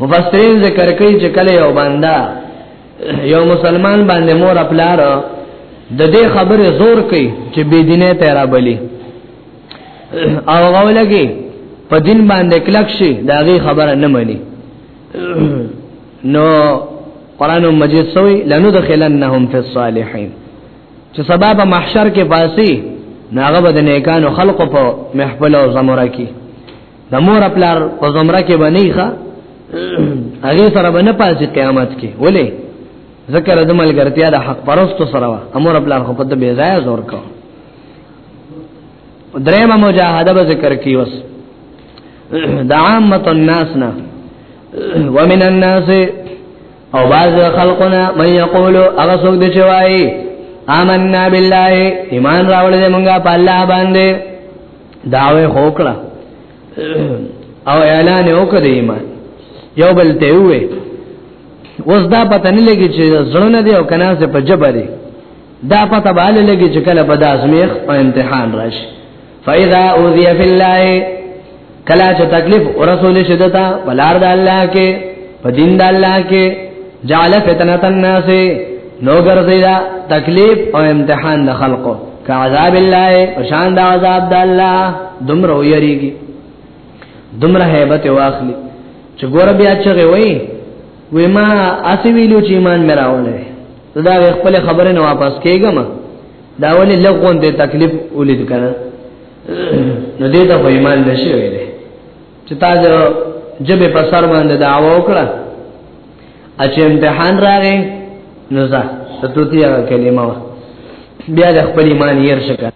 مفسرین ذکر کوي چې کله یو بندا یو مسلمان باندې مور خپل د دې خبره زور کوي چې بی دینه ته را بلی او غولګي په دین باندې کلک شي دا غي خبره نه مانی نو قران مجید سوی لندخلنهم فی الصالحین چې سبب محشر کې پاسي ناغه بدنه کانو خلق په محفل او زمره کې د مور خپلار په زمره کې باندې ښه هغه سره باندې پاتې قیامت کې ولې ذکر د ملګرتیا د حق پرستو سره وا امر خپلار خو په دې بے ځای زور کو درېما مجاهده به ذکر کی وس د عامه الناس نه ومن الناس او باز خلقنا من یقول اغه څوک دی چې وایي آمنا بالله ایمان راوړل موږ په الله باندې داوی خوکړه او اعلان وکړ ایمان یو بل ته وې اوس دا پته نه لګی چې زړونه دی او کنه څه په جبه دی دا پته باندې لګی چې کله به د ازمیخ او امتحان راشي فاذا اوذي في الله کلا چې تکلیف او رسول شدتا ولار د الله کې په دین د الله کې جعل فتنه الناس نو ګرځیدا تکلیف او امتحان د خلقو کعذاب الله پشان د عذاب د الله دمرو یریږي دمره hebat واخلي چې ګور بیا چې وي وې ما اسی ویلو چې ایمان مراولې دا خپل خبره نه واپس کېګم دا ولې لغون ته تکلیف ولید کنه نو دې ته ایمان نشي ویلې چې تا د جبه په سر باندې دعوا وکړه چې امتحان راغی نو ځه ته توتی هغه کلمه وا بیا د خپل ایمان یې ورشکه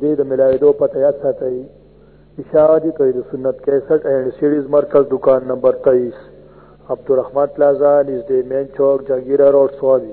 دې د ملاویدو پته یاد ساتئ اشاعه دي کوي د سنت 61 اینڈ سیریز مرکز دکان نمبر 23 عبدالرحمت پلازا نږدې مین چوک جهانگیر روډ سوابي